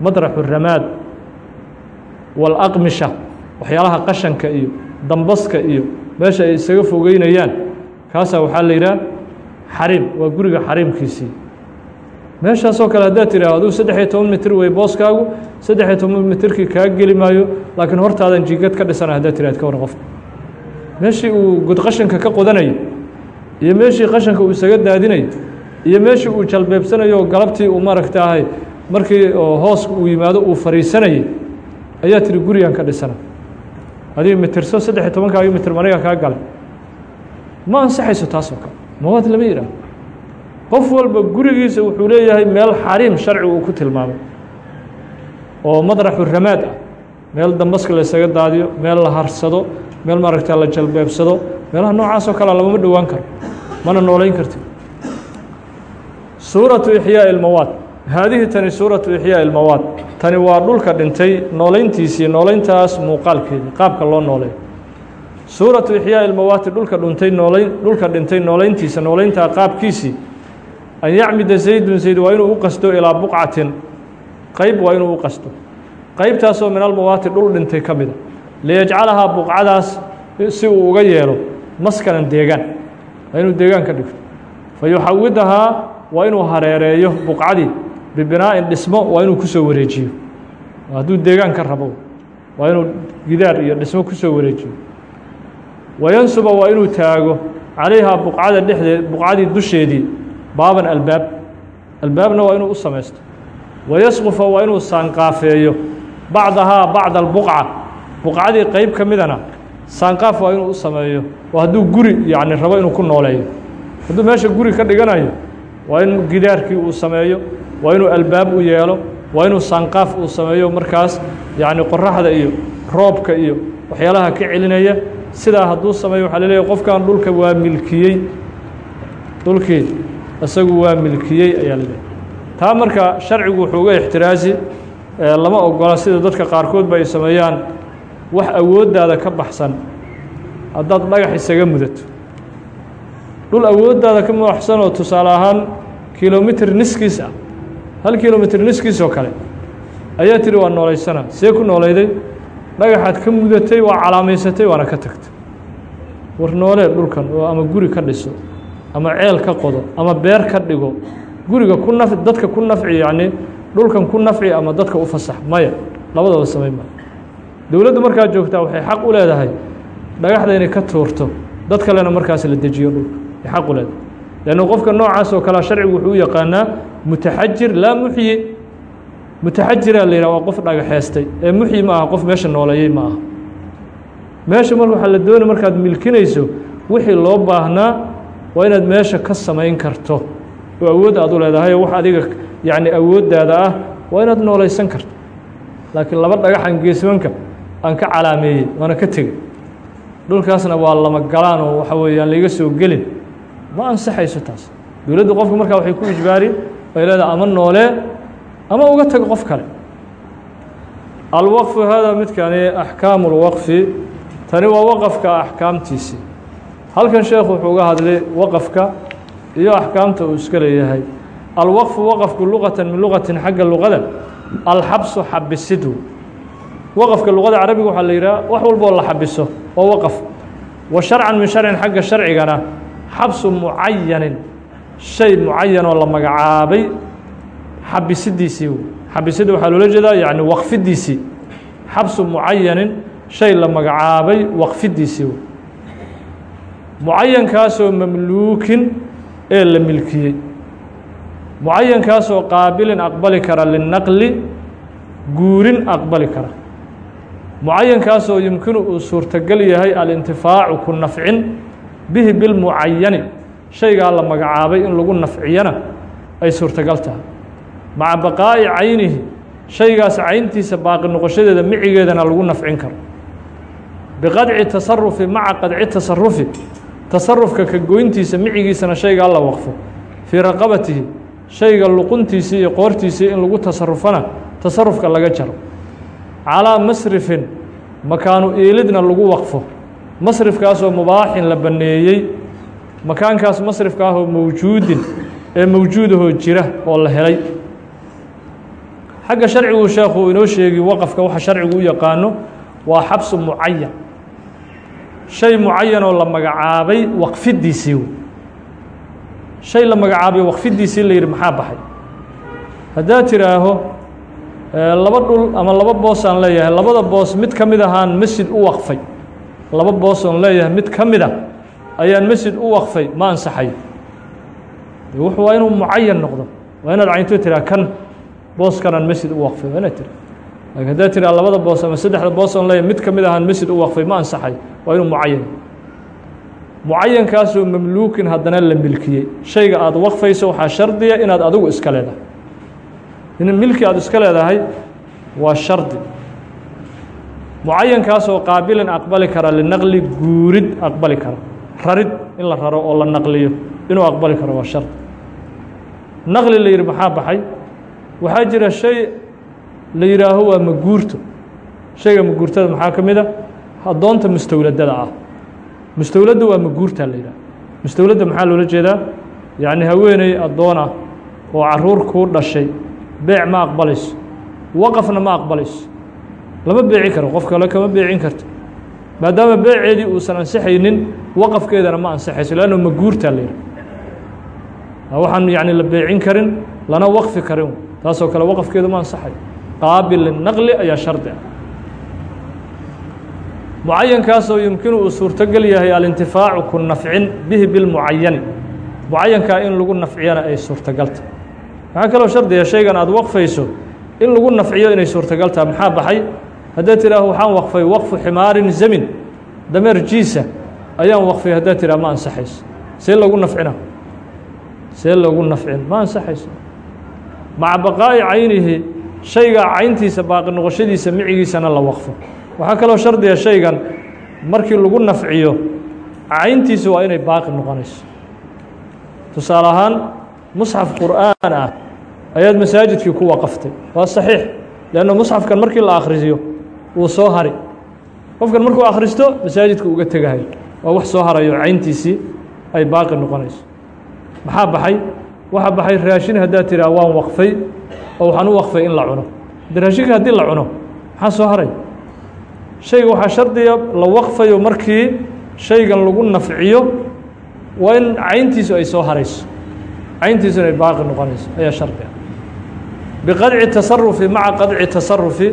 Speaker 1: Maطraxu ramaad walaqmisha waxyaalaha qashanka iyo dambaska iyo meesha ay isaga fogeynayaan. Kaasaa waxaa la yidhaha xariim waa guriga xariimkiisii. Meeshaasoo kale haddaad tidhaah aduu saddex iyo toban mitir wey booskaagu saddex iyo toban mitirkii kaa geli maayo laakiin hortaadan jiigad ka dhisana haddaad tidhahd ka warran qofka meeshii uu godqashanka ka qodanayo iyo meeshii qashanka uu isaga daadinayo iyo meeshii uu jalbeebsanayo galabtii uu maaragtaahay markii oo hooska uu yimaado uu fariisanayay ayaa tihi gurigan ka dhisana. Adiga mitirso saddex iyo tobankaagi mitir maniga kaa galay ma ansaxayso taasoo kale. Mawaad lama yidhaah qof walba gurigiisa wuxuu leeyahay meel xariim sharcigu uu ku tilmaamay oo madraxu ramaad ah meel dambaska la ysaga daadiyo meel la harsado meel maaragta la jalbeebsado meelaha noocaasoo kalea lamama dhowaan karo mana noolayn karti suuratu ixyaaءi اlmawaad haadihi tani suuratu ixyaaءi اlmawaad tani waa dhulka dhintay noolayntiisii noolayntaas muuqaalkeedii qaabka loo nooleeyo suuratu ixyaaءi اlmawaati dhulka dhuntay noolayn dhulka dhintay noolayntiisa noolayntaa qaabkiisii an yacmida zaydun zayd waa inuu u qasto ilaa buqcatin qayb waa inuu u qasto. Qaybtaasoo min almawaati dhul dhintay ka mida liyajcalahaa buqcadaas si uu uga yeelo maskanan deegaan. Waa inuu deegaan ka dhigto. Fa yuxawidahaa waa inuu hareereeyo buqcadii bibinaa'in dhismo waa inuu ku soo wareejiyo. Hadduu deegaan ka rabo waa inuu gidaar iyo dhismo ku soo wareejiyo. Wayansuba waa inuu taago calayhaa buqcada dhexdeed buqcadii dusheedii baaban albaab. Albaabna waa inuu u samaysto wayasqufa waa inuu saanqaafeeyo bacdahaa bacda albuqca buqcadii qeyb ka midana saanqaaf waa inuu u sameeyo oo hadduu guri yacni rabo inuu ku nooleeyo hadduu meesha guri ka dhiganayo waa in gidaarkii uu sameeyo waa inuu albaab u yeelo waa inuu saanqaaf uu sameeyo markaas yacni qoraxda iyo roobka iyo waxyaalaha ka celinaya sidaa hadduu sameeyo waxaa laleeyahy qofkan dhulka waa milkiyey dhulkii isagu waa milkiyey ayaa laleeyahy taa marka sharcigu wuxuu uga ixtiraasi lama ogola sida dadka qaarkoodba ay sameeyaan wax awooddaada ka baxsan. Haddaad dhagax isaga mudato. Dhul awooddaada ka baxsan oo tusaale ahaan kilomitr niskiis ah hal kilomitr niskiis oo kale ayaa tiri waa noolaysana. See ku noolayday dhagaxaad ka mudatay waa calaamaysatay waana ka tagtay. War noolee dhulkan oo ama guri ka dhiso ama ceel ka qodo ama beer ka dhigo guriga ku naf dadka ku nafci yacni dhulkan ku nafci ama dadka u fasax maya. Labadaba samayn ma dowladdu markaa joogtaa waxay xaq u leedahay dhagaxda inay ka tuurto. Dad kalena markaas la dejiyo dhulka ay xaq u leedahay. Leannu qofka noocaas oo kalea sharcigu wuxuu u yaqaanaa mutaxajir laa muxyi mutaxajiraa la yidhah waa qof dhagaxeystay. Ee muxyi ma aha qof meesha nooleeyey ma aha. Meesha mar waxaa la doonay markaad milkinayso wixii loo baahnaa waa inaad meesha ka samayn karto oo awood aad u leedahay oo wax adiga yacni awooddaada ah waa inaad noolaysan karto. Laakiin laba dhagaxan geesmanka aan ka calaameeyey waana ka tegey. Dhulkaasna waa lama galaan oo waxa weeyaan laiga soo gelin. Ma ansaxayso taas. Dowladdu qofka markaa waxay ku ijbaari ay leedahay ama noolee ama uga tago qof kale. Alwaqfu hada midkani axkaamu lwaqfi tani waa waqafka axkaamtiisii halkan sheekhu wuxuu uga hadlay waqafka iyo axkaamta uu iska leeyahay. Alwaqfu waqafku luqatan min luqatin xagga luqada alxabsu xabisidu. Waqafka luqada carabiga waxaa la yidhaha wax walba oo la xabiso oo waqaf. Wa sharcan min sharcin xagga sharcigana xabsu mucayanin shay mucayan oo la magacaabay. Xabisidiisii xabisida waxaa loola jeedaa yacni waqfidiisii. Xabsu mucayanin shay la magacaabay waqfidiisii mucayankaasoo mamluukin ee la milkiyey. Mucayankaasoo qaabilin aqbali kara linaqli guurin aqbali kara. Mucayankaasoo yumkinu uu suurtogel yahay alintifaacu ku nafcin bihi bilmucayani shaygaa la magacaabay in lagu nafciyana ay suurtogal tahay. Maca baqaa'i caynihi shaygaas cayntiisa baaqi noqoshadeeda micigeedana lagu nafcin karo. Biqadci tasarufi maca qadci tasarufi tasarufka ka goyntiisa micigiisana shaygaa la waqfo. Fii raqabatihi shayga luquntiisii iyo qoortiisii in lagu tasarufana tasarufka laga jaro. Calaa masrifin makaanu iilidna lagu waqfo. Masrifkaasoo mubaaxin la banneeyey makaankaas masrifka ahoo mawjuudin ee mawjuudahoo jira oo la helay. Xagga sharcigu sheekhu inoo sheegi waqafka waxa sharcigu u yaqaano waa xabsu mucayan shay mucayan oo la magacaabay waqfidiisii shay la magacaabay waqfidiisii la yidhi maxaa baxay? Haddaad tidhaaho laba dhul ama laba boos aan leeyahay labada boos mid ka mid ahaan masjid u waqfay. Laba boos oon leeyahay mid ka mid a ayaan masjid u waqfay ma ansaxayo waa inuu mucayan noqdo. Waa inaad caynto tiraa kan booskanaan masjid u waqfay waa inaad tira laakiin haddaad tiraa labada boos ama saddexda boos oon leeyahay mid ka mid ahaan masjid u waqfay ma ansaxayo waa inuu mucayan mucayankaasoo mamluukin haddana la milkiyey. Shayga aada waqfayso waxaa shardiya inaad adigu iska leedahay. In milki aada iska leedahay waa shardi. Mucayankaasoo qaabilin aqbali kara linaqli guurid aqbali kara. Rarid in la raro oo la naqliyo inuu aqbali karo waa shardi. Naqli la yidhi maxaa baxay? Waxaa jira shay la yidhaaho waa maguurto shayga maguurtada maxaa ka mid a addoonta mustowladada ah. Mustowladda waa maguurta la yidhaha mustowladda maxaa loola jeedaa? Yacni haweeney addoon ah oo carruur kuu dhashay. Beec ma aqbalayso waqafna ma aqbalayso lama beeci karo. Qof kale kama beecin karto. Maadaama beeceedii uusan ansixaynin waqafkeedana ma ansixayso leanno maguurtaa la yidhaha waxaan yacni la beecin karin lana waqfi karin. Taasoo kale waqafkeedu ma ansaxayo qaabil linaqli ayaa shardi ah. Mucayankaasoo yumkinu uu suurtogel yahay alintifaacu ku nafcin bihi bilmucayani mucayankaa in lagu nafciyana ay suurtagalta. Maxaa kaloo shardiga shaygan aada waqfayso in lagu nafciyo inay suurtagaltaha maxaa baxay? Haddaad tidhaaho waxaan waqfay waqfu ximaarin zamin dameer jiisa. Ayaan waqfay haddaad tidhaha ma ansaxayso. See lagu nafcina. See lagu nafcin. Ma ansaxayso. Maca baqaa'i caynihi shaygaa cayntiisa baaqi noqoshadiisa micigiisana la waqfo. Waxaa kaloo shardiga shaygan markii lagu nafciyo cayntiisa waa inay baaqi noqonayso. Tusaale ahaan musxaf qur'aan ah ayaad masaajidkii ku waqaftay. Waa saxiix leanna musxafkan markii la akhriyo wuu soo hari. Qofkan markuu akhristo masaajidka uga tegahay. Waa wax soo harayo cayntiisii ay baaqi noqonayso. Maxaa baxay? Waxa baxay raashin haddaad tidhaha waan waqfay oo waxaan u waqfay in la cuno. De raashinka haddii la cuno maxaa soo haray? Shayga waxaa shardiga la waqfayo markii shaygan lagu nafciyo waa in cayntiisu ay soo harayso. Cayntiisuna ay baaqi noqonayso ayaa shardiga biqadci tasarufi maca qadci tasarufi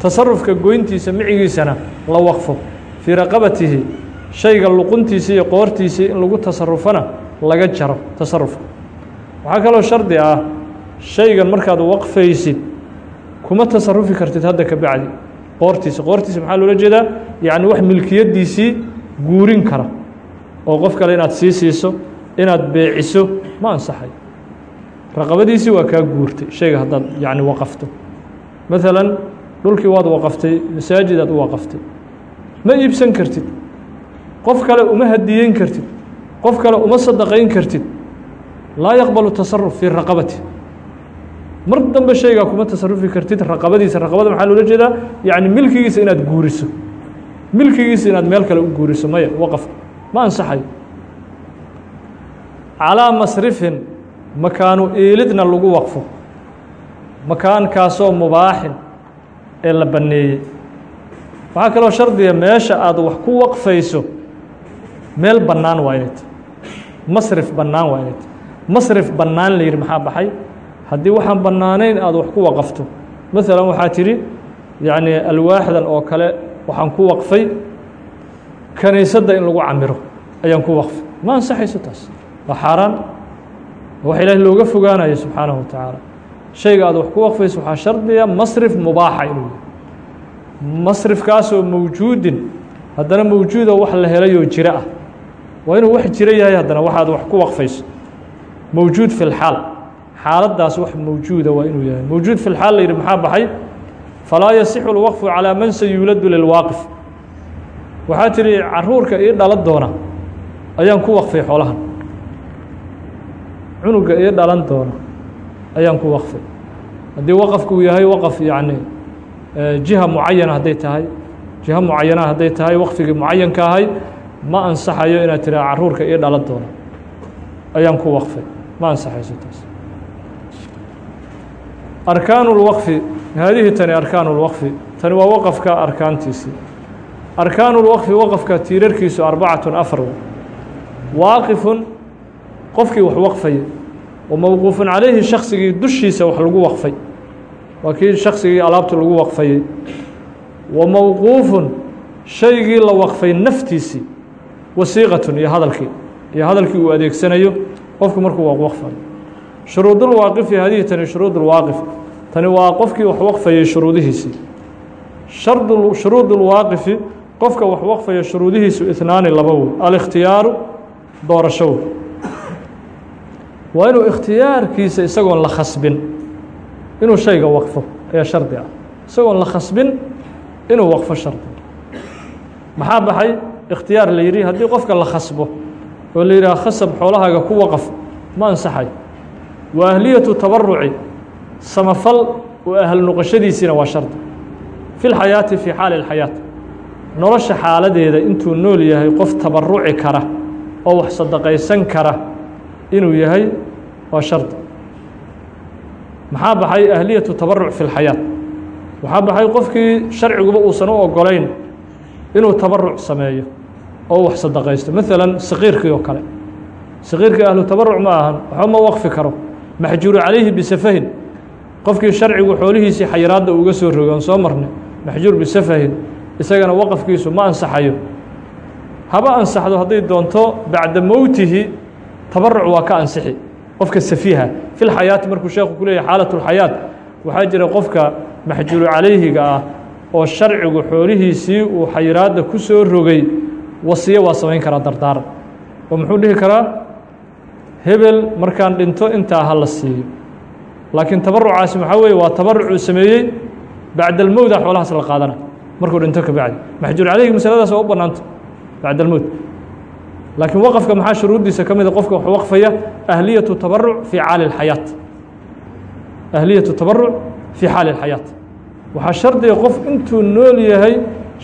Speaker 1: tasarufka goyntiisa micigiisana la waqfo. Fii raqabatihi shayga luquntiisii iyo qoortiisii in lagu tasarufana laga jaro tasarufka waxaa kaloo shardi ah shaygan markaad waqfaysid kuma tasarufi kartid hadda ka bacdi. Qoortiisa qoortiisa maxaa loola jeedaa? Yacni wax milkiyaddiisii guurin kara. Oo qof kale inaad sii siiso inaad beeciso ma ansaxay. Raqabadiisii waa kaa guurtay shayga haddaad yacni waqafto. Maalan dhulkii waad waqaftay masaajid aad u waqaftay. Ma iibsan kartid. Qof kale uma hadiyeyn kartid. Qof kale uma sadaqayn kartid. Laa yaqbalu tasaruf fii raqabati mar dambe shaygaa kuma tasarufi kartid raqabadiisa. Raqabada maxaa loola jeedaa? Yacni milkigiisa inaad guuriso. Milkigiisa inaad meel kale u guuriso. Maya waqafka ma ansaxayo calaa masrifin makaanu iilidna lagu waqfo. Makaankaasoo mubaaxin ee la banneeyey waxaa kaloo shardiga meesha aad wax ku waqfayso meel bannaan waa inay tahy masrif bannaan waa inay tahy masrif bannaan la yidhi maxaa baxay haddii waxaan bannaanayn aad wax ku waqafto. Maalan waxaa tidhi yacni alwaaxdan oo kale waxaan ku waqfay kaniisadda in lagu camiro ayaan ku waqfay ma ansaxayso taas? Waa xaaraan. Wax ilaahi looga fogaanayo subxaanahu wa tacaala. Shayga aad wax ku waqfayso waxaa shardiga masrif mubaaxa inuu masrifkaasoo mawjuudin. Haddana mawjuuda wax la helayoo jiro ah. Waa inuu wax jiro yahay haddana waxaad wax ku waqfayso. Mawjuud fi lxaal xaaladdaas wax mawjuuda waa inuu yahay. Mawjuud fi lxaal la yidhi maxaa baxay? Falaa yasixu lwaqfu calaa man sayuuladu lilwaaqif. Waxaa tidhi caruurka ii dhala doona ayaan ku waqfay xoolahan. Cunuga ii dhalan doona ayaan ku waqfay. Haddii waqafku yahay waqaf yacni jiha mucayana hadday tahay jiha mucayana hadday tahay waqfigii mucayanka ahay ma ansaxayo inaad tiraa caruurka ii dhalan doona. Ayaan ku waqfay. Ma ansaxayso taas arkaanu lwaqfi haadihi tani arkaanu lwaqfi tani waa waqafka arkaantiisii arkaanu lwaqfi waqafka tiirarkiisu arbacatun afar waaqifun qofkii wax waqfaya wa mowquufun calayhi shaksigii dushiisa wax lagu waqfay. Waa kii shaksigii alaabta lagu waqfayey wa mowquufun shaygii la waqfay naftiisii wasiiqatun iyo hadalkii. Iyo hadalkii uu adeegsanayo qofku markuu waqfayo shuruudulwaaqifi hadihi tani shuruudulwaaqif. Tani waa qofkii wax waqfayay shuruudihiisii shuruudulwaaqifi qofka wax waqfaya shuruudihiisu ihnaani laba wey alikhtiyaaru doorasho wey waa inuu ikhtiyaarkiisa isagoon la khasbin inuu shayga waqfo ayaa shardi ah. Isagoon la khasbin inuu waqfo shardi. Maxaa baxay? Ikhtiyaar la yidhi haddii qofka la khasbo oo la yidhaha khasab xoolahaaga ku waqaf ma ansaxay wa ahliyatu tabaruci samafal oo ahal noqoshadiisiina waa shardi fi lxayaati fii xaali اlxayaat nolosha xaaladeeda intuu nool yahay qof tabaruci kara oo wax sadaqaysan kara inuu yahay waa shardi maxaa baxay ahliyatu tabaruc fi lxayaat waxaa baxay qofkii sharciguba uusan u ogolayn inuu tabaruc sameeyo oo wax sadaqaysto. Maalan saqiirkii oo kale. Saqiirkii ahlu tabaruc ma ahan waxba ma waqfi karo maxjuuru calayhi bisafahin. Qofkii sharcigu xoolihiisii xayiraadda uga soo rogoon soo marnay maxjuur bisafahin isagana waqafkiisu ma ansaxayo. Haba ansaxdo hadday doonto bacda mowtihi tabaruc waa ka ansixi. Qofka safiiha fi lxayaati markuu sheekhu ku leeyahy xaalat waxaa jira qofka maxjuuru calayhiga ah oo sharcigu xoolihiisii uu xayiraadda ku soo rogay wasiyo waa samayn karaa dardaaran oo muxuu dhihi karaa hebel markaan dhinto intaa ha la siiyo. Laakiin tabarucaasi maxaa weeye waa tabarucuu sameeyey bacda almowda xoolahaas la qaadana. Markuu dhinto ka bacdi. Maxjuur calayhi masaladaas waa u bannaanta bacda almowt laakiin waqafka maxaa shuruuddiisa ka mida qofka wax waqfaya ahliyatu tabaruc fii caali اlxayaat ahliyatu tabaruc fii xaali اlxayaat waxaa shardiga qof intuu nool yahay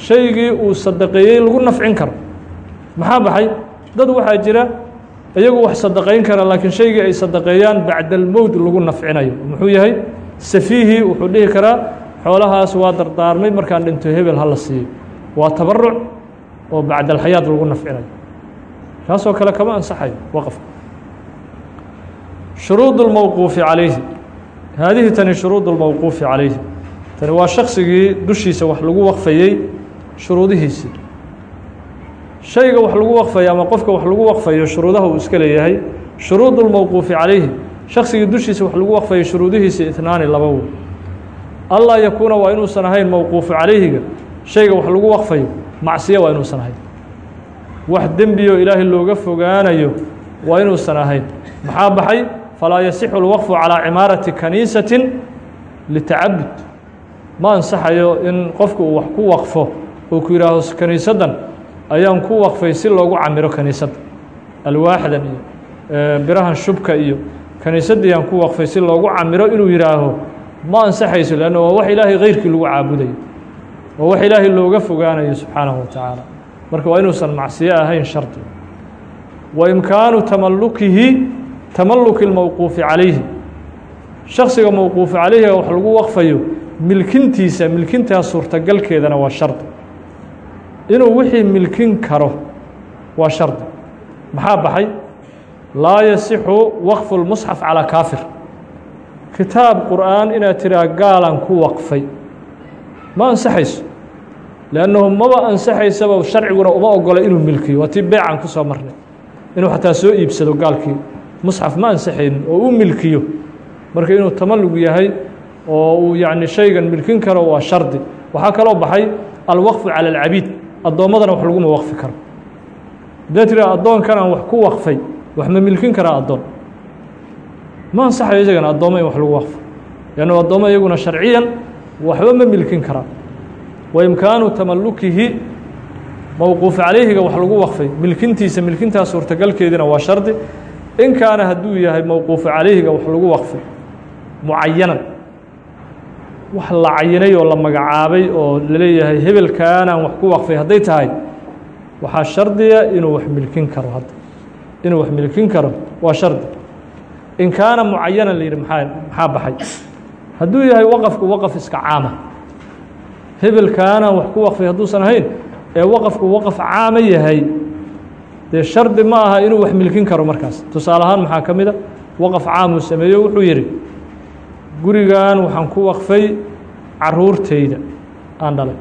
Speaker 1: shaygii uu sadaqeeyey lagu nafcin karo. Maxaa baxay? Dad waxaa jira iyagu wax sadaqayn kara laakiin shaygii ay sadaqeeyaan bacda almowt lagu nafcinayo. Muxuu yahay? Safiihii wuxuu dhihi karaa xoolahaas waa dardaarmay markaan dhinto hebel ha la siiyo. Waa tabaruc oo bacda alxayaat lagu nafcinayo. Kaasoo kale kama ansaxayo waqafka shuruud اlmowquufi calayhi. Haadihi tani shuruud اlmowquufi calayhi. Tani waa shaksigii dushiisa wax lagu waqfayey shuruudihiisii shayga wax lagu waqfayo ama qofka wax lagu waqfayo shuruudaha uu iska leeyahay shuruud اlmowquufi calayhi shaksigii dushiisa wax lagu waqfayo shuruudihiisi itnaani laba wey allaa yakuuna waa inuusan ahayn mowquufu calayhiga shayga wax lagu waqfayo macsiyo waa inuusan ahayn wax dembiyo ilaahay looga fogaanayo waa inuusan ahayn maxaa baxay falaa yasixu اlwaqfu calىa cimaarati kaniisatin litacabud ma ansaxayo in qofku uu wax ku waqfo uu ku yidhaaho kaniisaddan ayaan ku waqfay si loogu camiro kaniisadda alwaaxdan iyo birahan shubka iyo kaniisaddiyaan ku waqfay si loogu camiro inuu yidhaaho ma ansaxayso leanna waa wax ilaahay keyrkii lagu caabudayo waa wax ilaahay looga fogaanayo subxaanahu wa tacaala. Marka waa inuusan macsiyo ahayn shardi. Wa imkaanu tamalukihi tamaluki اlmowquufi calayhi. Shaksiga mowquufu calayhiga wax lagu waqfayo milkintiisa milkintaas suurtagalkeedana waa shardi inuu wixii milkin karo waa shardi maxaa baxay? Laa yasixu waqfu اlmusxaf calىa kaafir. Kitaab qur'aan inaad tiraa gaalan ku waqfay. Ma ansaxayso? Lannahu maba ansaxaysaba sharciguna uma ogola inuu milkiyo. Waa tii beecan ku soo marnay. Inuu xataa soo iibsado gaalkii. Musxaf ma ansaxaynin oo u milkiyo. Marka inuu tamalug yahay oo uu yacni shaygan milkin karo waa shardi. Waxaa kaloo baxay alwaqfu cala alcabiid addoommadana wax laguma waqfi karo. Haddaad tira addoonkanaan wax ku waqfay wax ma milkin karaa addoon. Ma ansaxayo isagana addoommo in wax lagu waqfo. Leannu addoommo iyaguna sharciyan waxba ma milkin karaa wa imkaanu tamalukihi mowquuf calayhiga wax lagu waqfay. Milkintiisa milkintaas suurtagalkeediina waa shardi. In kaana hadduu yahay mowquufu calayhiga wax lagu waqfay mucayanan wax la cayinay oo la magacaabay oo la leeyahay hebelkaanaan wax ku waqfay hadday tahay waxaa shardiya inuu wax milkin karo hadda. Inuu wax milkin karo waa shardi. In kaana mucayanan la yidhi maxaa maxaa baxay? Hadduu yahay waqafku waqaf iska caama. Hebelkaanaan wax ku waqfay hadduusan ahayn ee waqafku waqaf caama yahay dee shardi ma aha inuu wax milkin karo markaas. Tusaale ahaan maxaa ka mid a? Waqaf caamuu sameeyo wuxuu yidhi gurigan waxaan ku waqfay caruurtayda aan dhalay.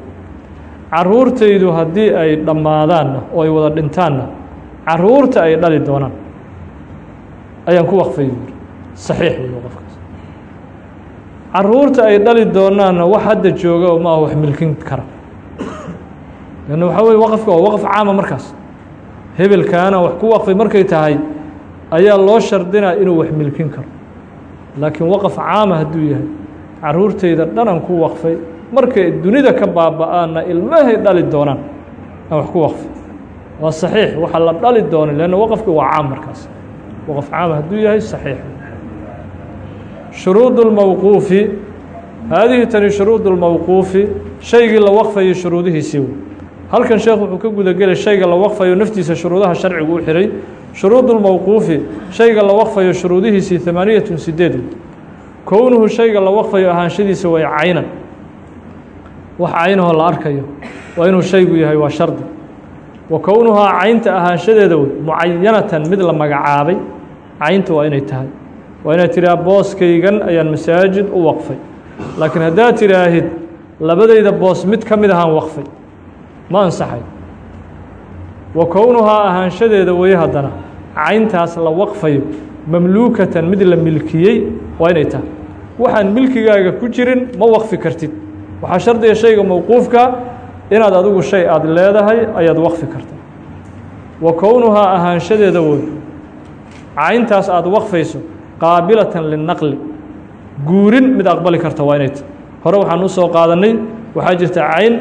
Speaker 1: Caruurtaydu haddii ay dhammaadaanna oo ay wada dhintaanna carruurta ay dhali doonaan. Ayaan ku waqfay buu yidhi saxiix wey waqafkaas carruurta ay dhali doonaanna wax hadda jooga oo ma ah wax milkin kara. Lanna waxaa weye waqafka waa waqaf caama markaas. Hebelkaana wax ku waqfay markay tahay ayaa loo shardinaa inuu wax milkin karo laakiin waqaf caama hadduu yahay caruurtayda dhanan ku waqfay markay dunida ka baaba-aanna ilmahay dhali doonaan aan wax ku waqfay. Waa saxiix waxa la dhali doona leanna waqafki waa caam markaas. Waqaf caama hadduu yahay saxiix. Shuruud اlmowquufi haadihi tani shuruud اlmowquufi shaygii la waqfayay shuruudihiisii halkan sheekh wuxuu ka gudagelay shayga la waqfayo naftiisa shuruudaha sharcigu u xihay shuruud اlmowquufi shayga la waqfayo shuruudihiisii ثamaaniyatun sideed. Kownuhu shayga la waqfayo ahaanshadiisa way caynan. Wax caynahoo la arkayo waa inuu shaygu yahay waa shardi. Wa kownuhaa caynta ahaanshadeeda wey mucayanatan mid la magacaabay caynta waa inay tahay. Waa inaad tidhaha booskaygan ayaan masaajid u waqfay. Laakiin haddaad tidhaahid labadayda boos mid ka mid ahaan waqfay. Ma ansaxay wa kownuhaa ahaanshadeeda weye haddana cayntaas la waqfayo mamluukatan mid la milkiyey waa inay tahay. Waxaan milkigaaga ku jirin ma waqfi kartid. Waxaa shardiga shayga mowquufka inaad adigu shay aada leedahay ayaad waqfi karta. Wa kownuhaa ahaanshadeeda woy cayntaas aada waqfayso qaabilatan linaqli guurin mid aqbali karta waa inay tahay. Hore waxaan u soo qaadannay waxaa jirta cayn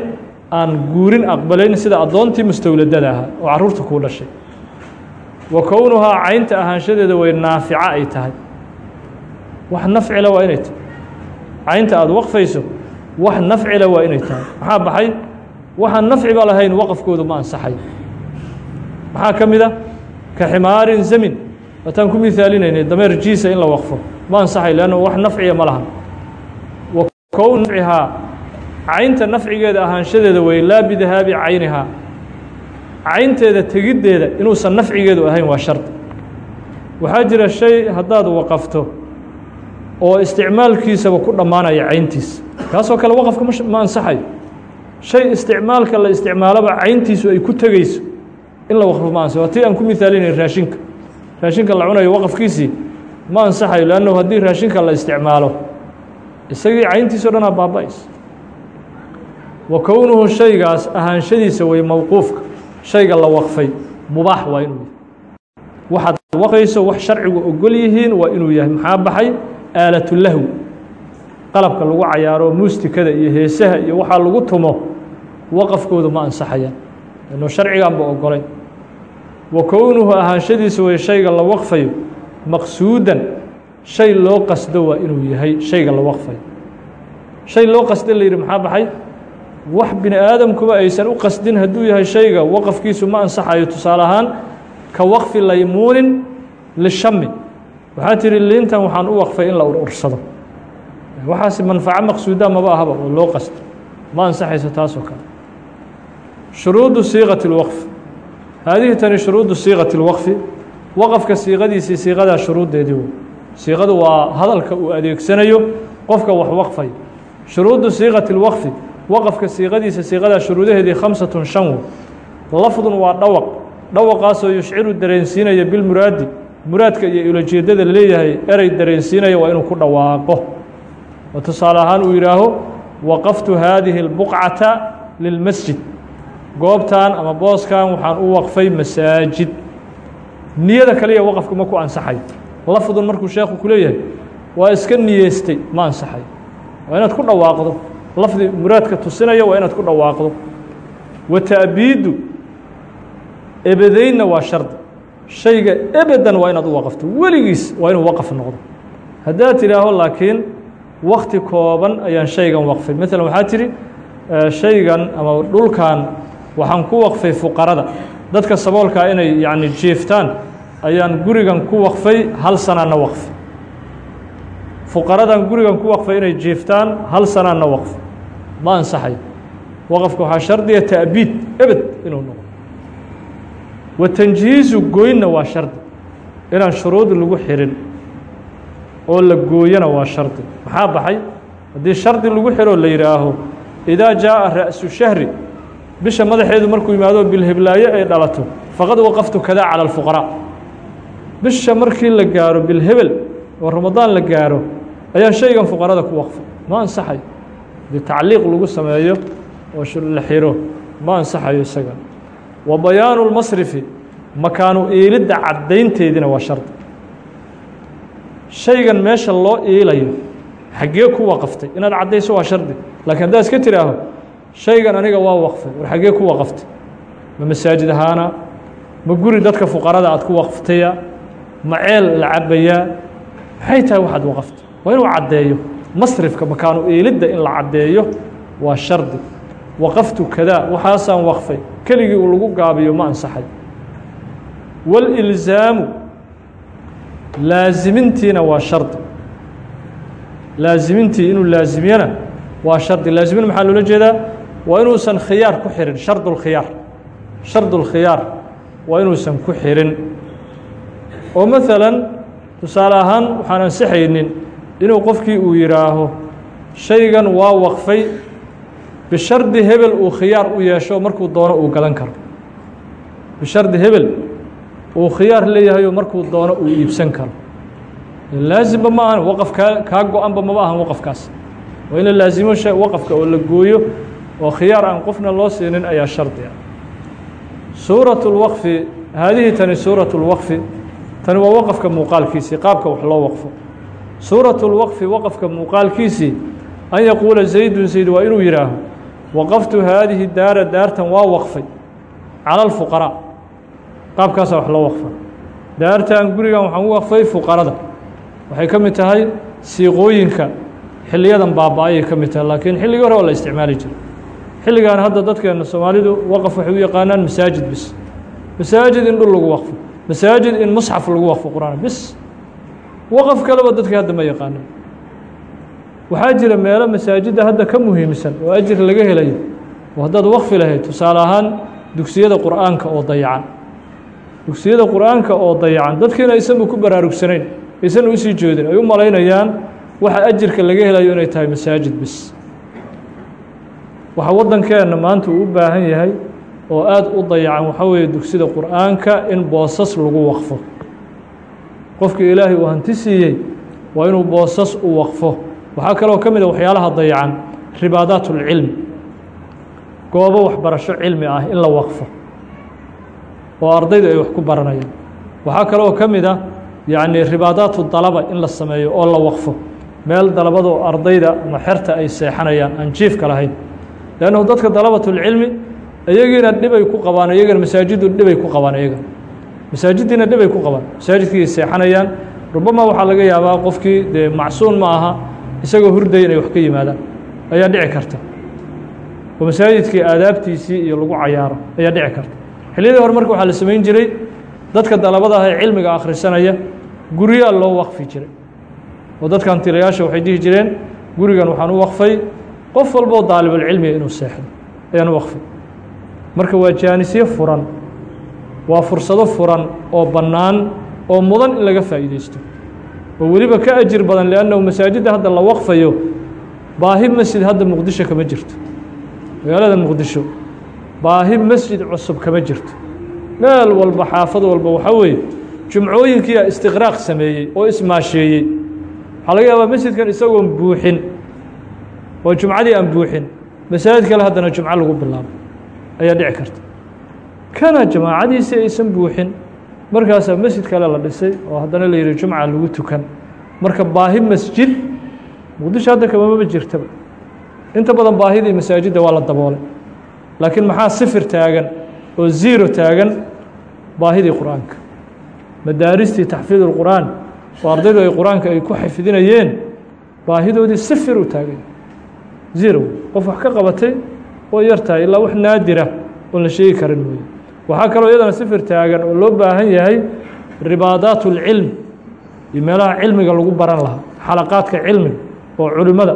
Speaker 1: aan guurin aqbalayn sida addoontii mustowladada ahaa oo carruurta kuu dhashay. Wa kownuhaa caynta ahaanshadeeda way naafica ay tahay. Wax nafcila waa inay tahay. Caynta aada waqfayso wax nafcila waa inay tahay. Maxaa baxay? Waxaan nafciba lahayn waqafkoodu ma ansaxay. Maxaa ka mid a ka ximaarin zamin. Waataan ku mihaalinaynay dameer jiisa in la waqfo. Ma ansaxay leanna wax nafciya ma lahan wa kown caynta nafcigeeda ahaanshadeeda wey laa bidahaabi caynihaa caynteeda tegiddeeda inuusan nafcigeedu ahayn waa shardi waxaa jira shay haddaad waqafto oo isticmaalkiisaba ku dhammaanaya cayntiisa kaasoo kale waqafka ma ansaxayo shay isticmaalka la isticmaaloba cayntiisu ay ku tegeyso in la waqfo ma ansaxo waa aan ku mihaalinay raashinka. Raashinka la cunayo waqafkiisii ma ansaxayo leannahu haddii raashinka la isticmaalo isagii cayntiisa o dhanaa baaba-aysa wa kownuhu shaygaas ahaanshadiisa wey mowquufka shayga la waqfay mubaax waa inuu yahay. Waxaad waqfayso wax sharcigu ogol yihiin waa inuu yahay. Maxaa baxay? Aalatulahwi qalabka lagu cayaaro muustikada iyo heesaha iyo waxaa lagu tumo waqafkoodu ma ansaxayaan. Lannu sharcigaanba ogolay wa kownuhu ahaanshadiisa wey shayga la waqfayo. Maqsuudan shay loo qasdo waa inuu yahay. Shayga la waqfayo shay loo qasdo la yidhi maxaa baxay wax bini aadamkuba aysan u qasdin hadduu yahay shayga waqafkiisu ma ansaxayo tusaale ahaan ka waqfi laymuunin lishami waxaa tihi liintan waxaan u waqfay in la urursado waxaas manfaco maqsuuda maba ahaba oo loo qasto ma ansaxayso taasoo kale shuruudu siiqati اlwaqf haadihi tani shuruudu siiqati اlwaqfi waqafka siiqadiisii siiqadaa shuruuddeedii wey siiqadu waa hadalka uu adeegsanayo qofka wax waqfay shuruudu siiqati اlwaqfi waqafka siiqadiisa siiqadaa shuruudaheedii khamsatun shan wey lafdun waa dhawaq. Dhawaqaasoo yushciru dareensiinaya bilmuraadi muraadka iyo ulajeedada la leeyahay erey dareensiinaya waa inuu ku dhawaaqo. Oo tusaale ahaan uu yidhaaho waqaftu haadihi اlbuqcata lilmasjid goobtan ama booskan waxaan u waqfay masaajid. Niyada kaliya waqafka ma ku ansaxayo lafdun markuu sheekhu ku leeyahay waa iska niyeystay ma ansaxayo waa inaad ku dhawaaqdo lafdi muraadka tusinaya waa inaad ku dhawaaqdo. Wa ta'biidu ebedeynna waa shardi shayga ebedan waa inaad u waqafto. Weligiis waa inuu waqaf noqdo. Haddaad tidhaaho laakiin wakti kooban ayaan shaygan waqfay. Maalan waxaa tidhi shaygan ama dhulkan waxaan ku waqfay fuqarada. Dadka saboolkaa inay yacni jiiftaan ayaan gurigan ku waqfay hal sanaana waqfi fuqaradan gurigan ku waqfay inay jiiftaan hal sanaana waqfi ma ansaxayo waqafka waxaa shardiga ta'biid ebed inuu noqdo wa tanjiizu goynna waa shardi inaan shuruud lagu xirin oo la gooyana waa shardi maxaa baxay haddii shardi lagu xiroo la yidhaaho idaa jaaءa ra'su shahri bisha madaxeedu markuu yimaado bilheblaayo ay dhalato faqad waqaftu kadaa calى اlfuqaraaء bisha markii la gaaro bilhebel oo ramadaan la gaaro ayaan shaygan fuqarada ku waqfay ma ansaxayo haddii tacliiq lagu sameeyo oo la xiro ma ansaxayo isaga. Wa bayaanu اlmasrifi makaanu iilidda caddaynteediina waa shardi shaygan meesha loo iilayo xaggee ku waqaftay inaad caddayso waa shardi laakiin haddaad iska tidhaaho shaygan aniga waa waqfay war xaggee ku waqaftay. Ma masaajid ahaana ma guri dadka fuqarada aad ku waqftaya ma ceel la cabayaa maxay tahay waxaad waqaftay? Waa inuu caddeeyo masrifka makaanu iilidda in la caddeeyo waa shardi waqaftu kadaa waxaasaan waqfay keligii uu lagu gaabiyo ma ansaxay wاlilzaamu laasimintiina waa shardi laasimintii inuu laasimiyana waa shardi laasimin maxaa loola jeedaa waa inuusan khiyaar ku xirin shard اlkhiyaar shard اlkhiyaar waa inuusan ku xirin oo maalan tusaale ahaan waxaan ansixaynin inuu qofkii uu yidhaaho shaygan waa waqfay bishardi hebel uu khiyaar u yeesho markuu doono uu gadan karo. Bishardi hebel uu khiyaar leeyahayo markuu doono uu iibsan karo. Laasimba ma ahan waqaf kaa kaa go-anba maba ahan waqafkaas waa in la laasimo waqafka oo la gooyo oo khiyaar aan qofna loo siinin ayaa shardi ah suurat lwaqfi haadihii tani suurat lwaqfi tani waa waqafka muuqaalkiisii qaabka wax loo waqfo suuraة اlwaqfi waqafka muuqaalkiisii an yaquula zaydun zayd waa inuu yihaaho waqaftu haadihi daara daartan waa waqfay calى اlfuqarاء qaabkaasaa wax loo waqfa daartan gurigan waxaan u waqfay fuqarada waxay ka mid tahay siiqooyinka xiliyadan baaba-ayay ka mid tahay laakiin xilligii hore waa la isticmaali jiray xilligan hadda dadkeena soomaalidu waqf waxay u yaqaanaan masaajid bis masaajid in dhul lagu waqfo masaajid in musxaf lagu waqfo qur-aan bis waqaf kaleba dadka hadda ma yaqaanaan waxaa jira meelo masaajidda hadda ka muhiimsan oo ajir laga helayo oo haddaad waqfi lahayd tusaale ahaan dugsiyada qur'aanka oo dayacan dugsiyada qur'aanka oo dayacan dadkiina aysanba ku baraarugsanayn aysan u sii jeedin ay u malaynayaan waxa ajirka laga helayo inay tahay masaajid bis. Waxaa waddankeenna maanta uu u baahan yahay oo aada u dayacan waxaa weeye dugsida qur'aanka in boosas lagu waqfo qofkii ilaahay uu hanti siiyey waa inuu boosas u waqfo. Waxaa kaloo ka mid a waxyaalaha dayacan ribaadaat اlcilmi goobo waxbarasho cilmi ah in la waqfo. Oo ardaydu ay wax ku baranayaan. Waxaa kaloo ka mid a yacni ribaadaatu dalaba in la sameeyo oo la waqfo. Meel dalabadoo ardayda ama xerta ay seexanayaan aan jiifka lahayn. Leannahu dadka dalabatulcilmi iyagiina dhibay ku qabaan iyagana masaajidu dhibay ku qabaan iyagana masaajiddiina dhibay ku qabaan masaajidkiiay seexanayaan rubama waxaa laga yaabaa qofkii dee macsuun ma aha isagoo hurday inay wax ka yimaadaan. Ayaa dhici karta. Oo masaajidkii aadaabtiisii iyo lagu cayaaro. Ayaa dhici karta. Xilliyadii hore marka waxaa la samayn jiray dadka dalabada ah ee cilmiga akhrisanaya guryaa loo waqfi jiray. Oo dadkan tirayaasha waxay dhihi jireen gurigan waxaan u waqfay qof walboo daalibulcilmiga inuu seexdo ayaan u waqfay. Marka waa jaanisyo furan waa fursado furan oo bannaan oo mudan in laga faa'iideysto oo weliba ka ajir badan liannahu masaajidda hadda la waqfayo baahi masjid hadda muqdisho kama jirto. Magaalada muqdisho baahi masjid cusub kama jirto. Meel walba xaafad walba waxaa weeye jumcooyinkiiaa istiqraaq sameeyey oo ismaasheeyey. Waxaa laga yaabaa masjidkan isagoon buuxin oo jumcadii aan buuxin masaajid kale haddana jumco lagu bilaabo. Ayaa dhici karta kana jamaacadiisii aysan buuxin. Markaasaa masjid kale la dhisay oo haddana la yihi jumca lagu tukan. Marka baahi masjid muqdisho hadda kamamaba jirtaba inta badan baahidii masaajidda waa la daboolay. Laakiin maxaa sifir taagan oo zero taagan baahidii qur'aanka? Madaaristii taxfiid اlqur'aan oo ardaydu ay qur'aanka ay ku xifdinayeen baahidoodii sifir u taagay zero. Qof wax ka qabatay way yar tahay ilaa wax naadira oon la sheegi karin mooye waxaa kaloo iyadana sifir taagan oo loo baahan yahay ribaadaat اlcilm iyo meelaha cilmiga lagu baran lahaa xalaqaadka cilmiga oo culimmada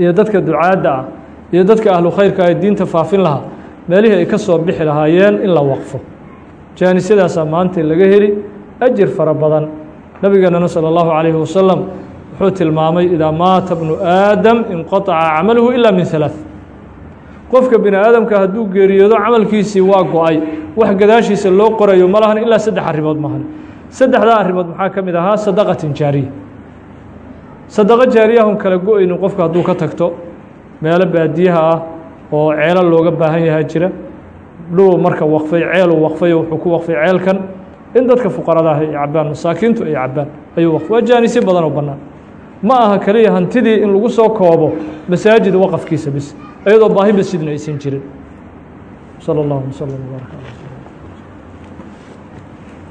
Speaker 1: iyo dadka ducaadda ah iyo dadka ahlu khayrka ee diinta faafin lahaa meelihii ay ka soo bixi lahaayeen in la waqfo jaanisyadaasaa maanta laga heli ajir fara badan nabigeenana salى اllahu عalayhi wasalam wuxuu tilmaamay idaa maata bnu aadam inqaطaca camaluhu ilaa min halaaث qofka bini aadamka hadduu geeriyoodo camalkiisii waa go'ay wax gadaashiisa loo qorayo ma lahan ilaa saddex arrimood maahan saddexdaa arrimood maxaa ka mid ahaa? Sadaqatin jaariya. Sadaqo jaariyahun kala go'aynin qofka hadduu ka tagto meelo baadiyaha ah oo ceelo looga baahan yahaa jira. Dhuu marka waqfay ceeluu waqfayo wuxuu ku waqfay ceelkan. In dadka fuqarada ah ay cabbaan masaakiintu ay cabbaan ayuu waqfay waa jaanisyo badan oo bannaan. Ma aha keliya hantidii in lagu soo koobo masaajid waqafkiisa bis iyadoo baahi masjidna aysan jirin. Salى اllahu wslm wbaark ala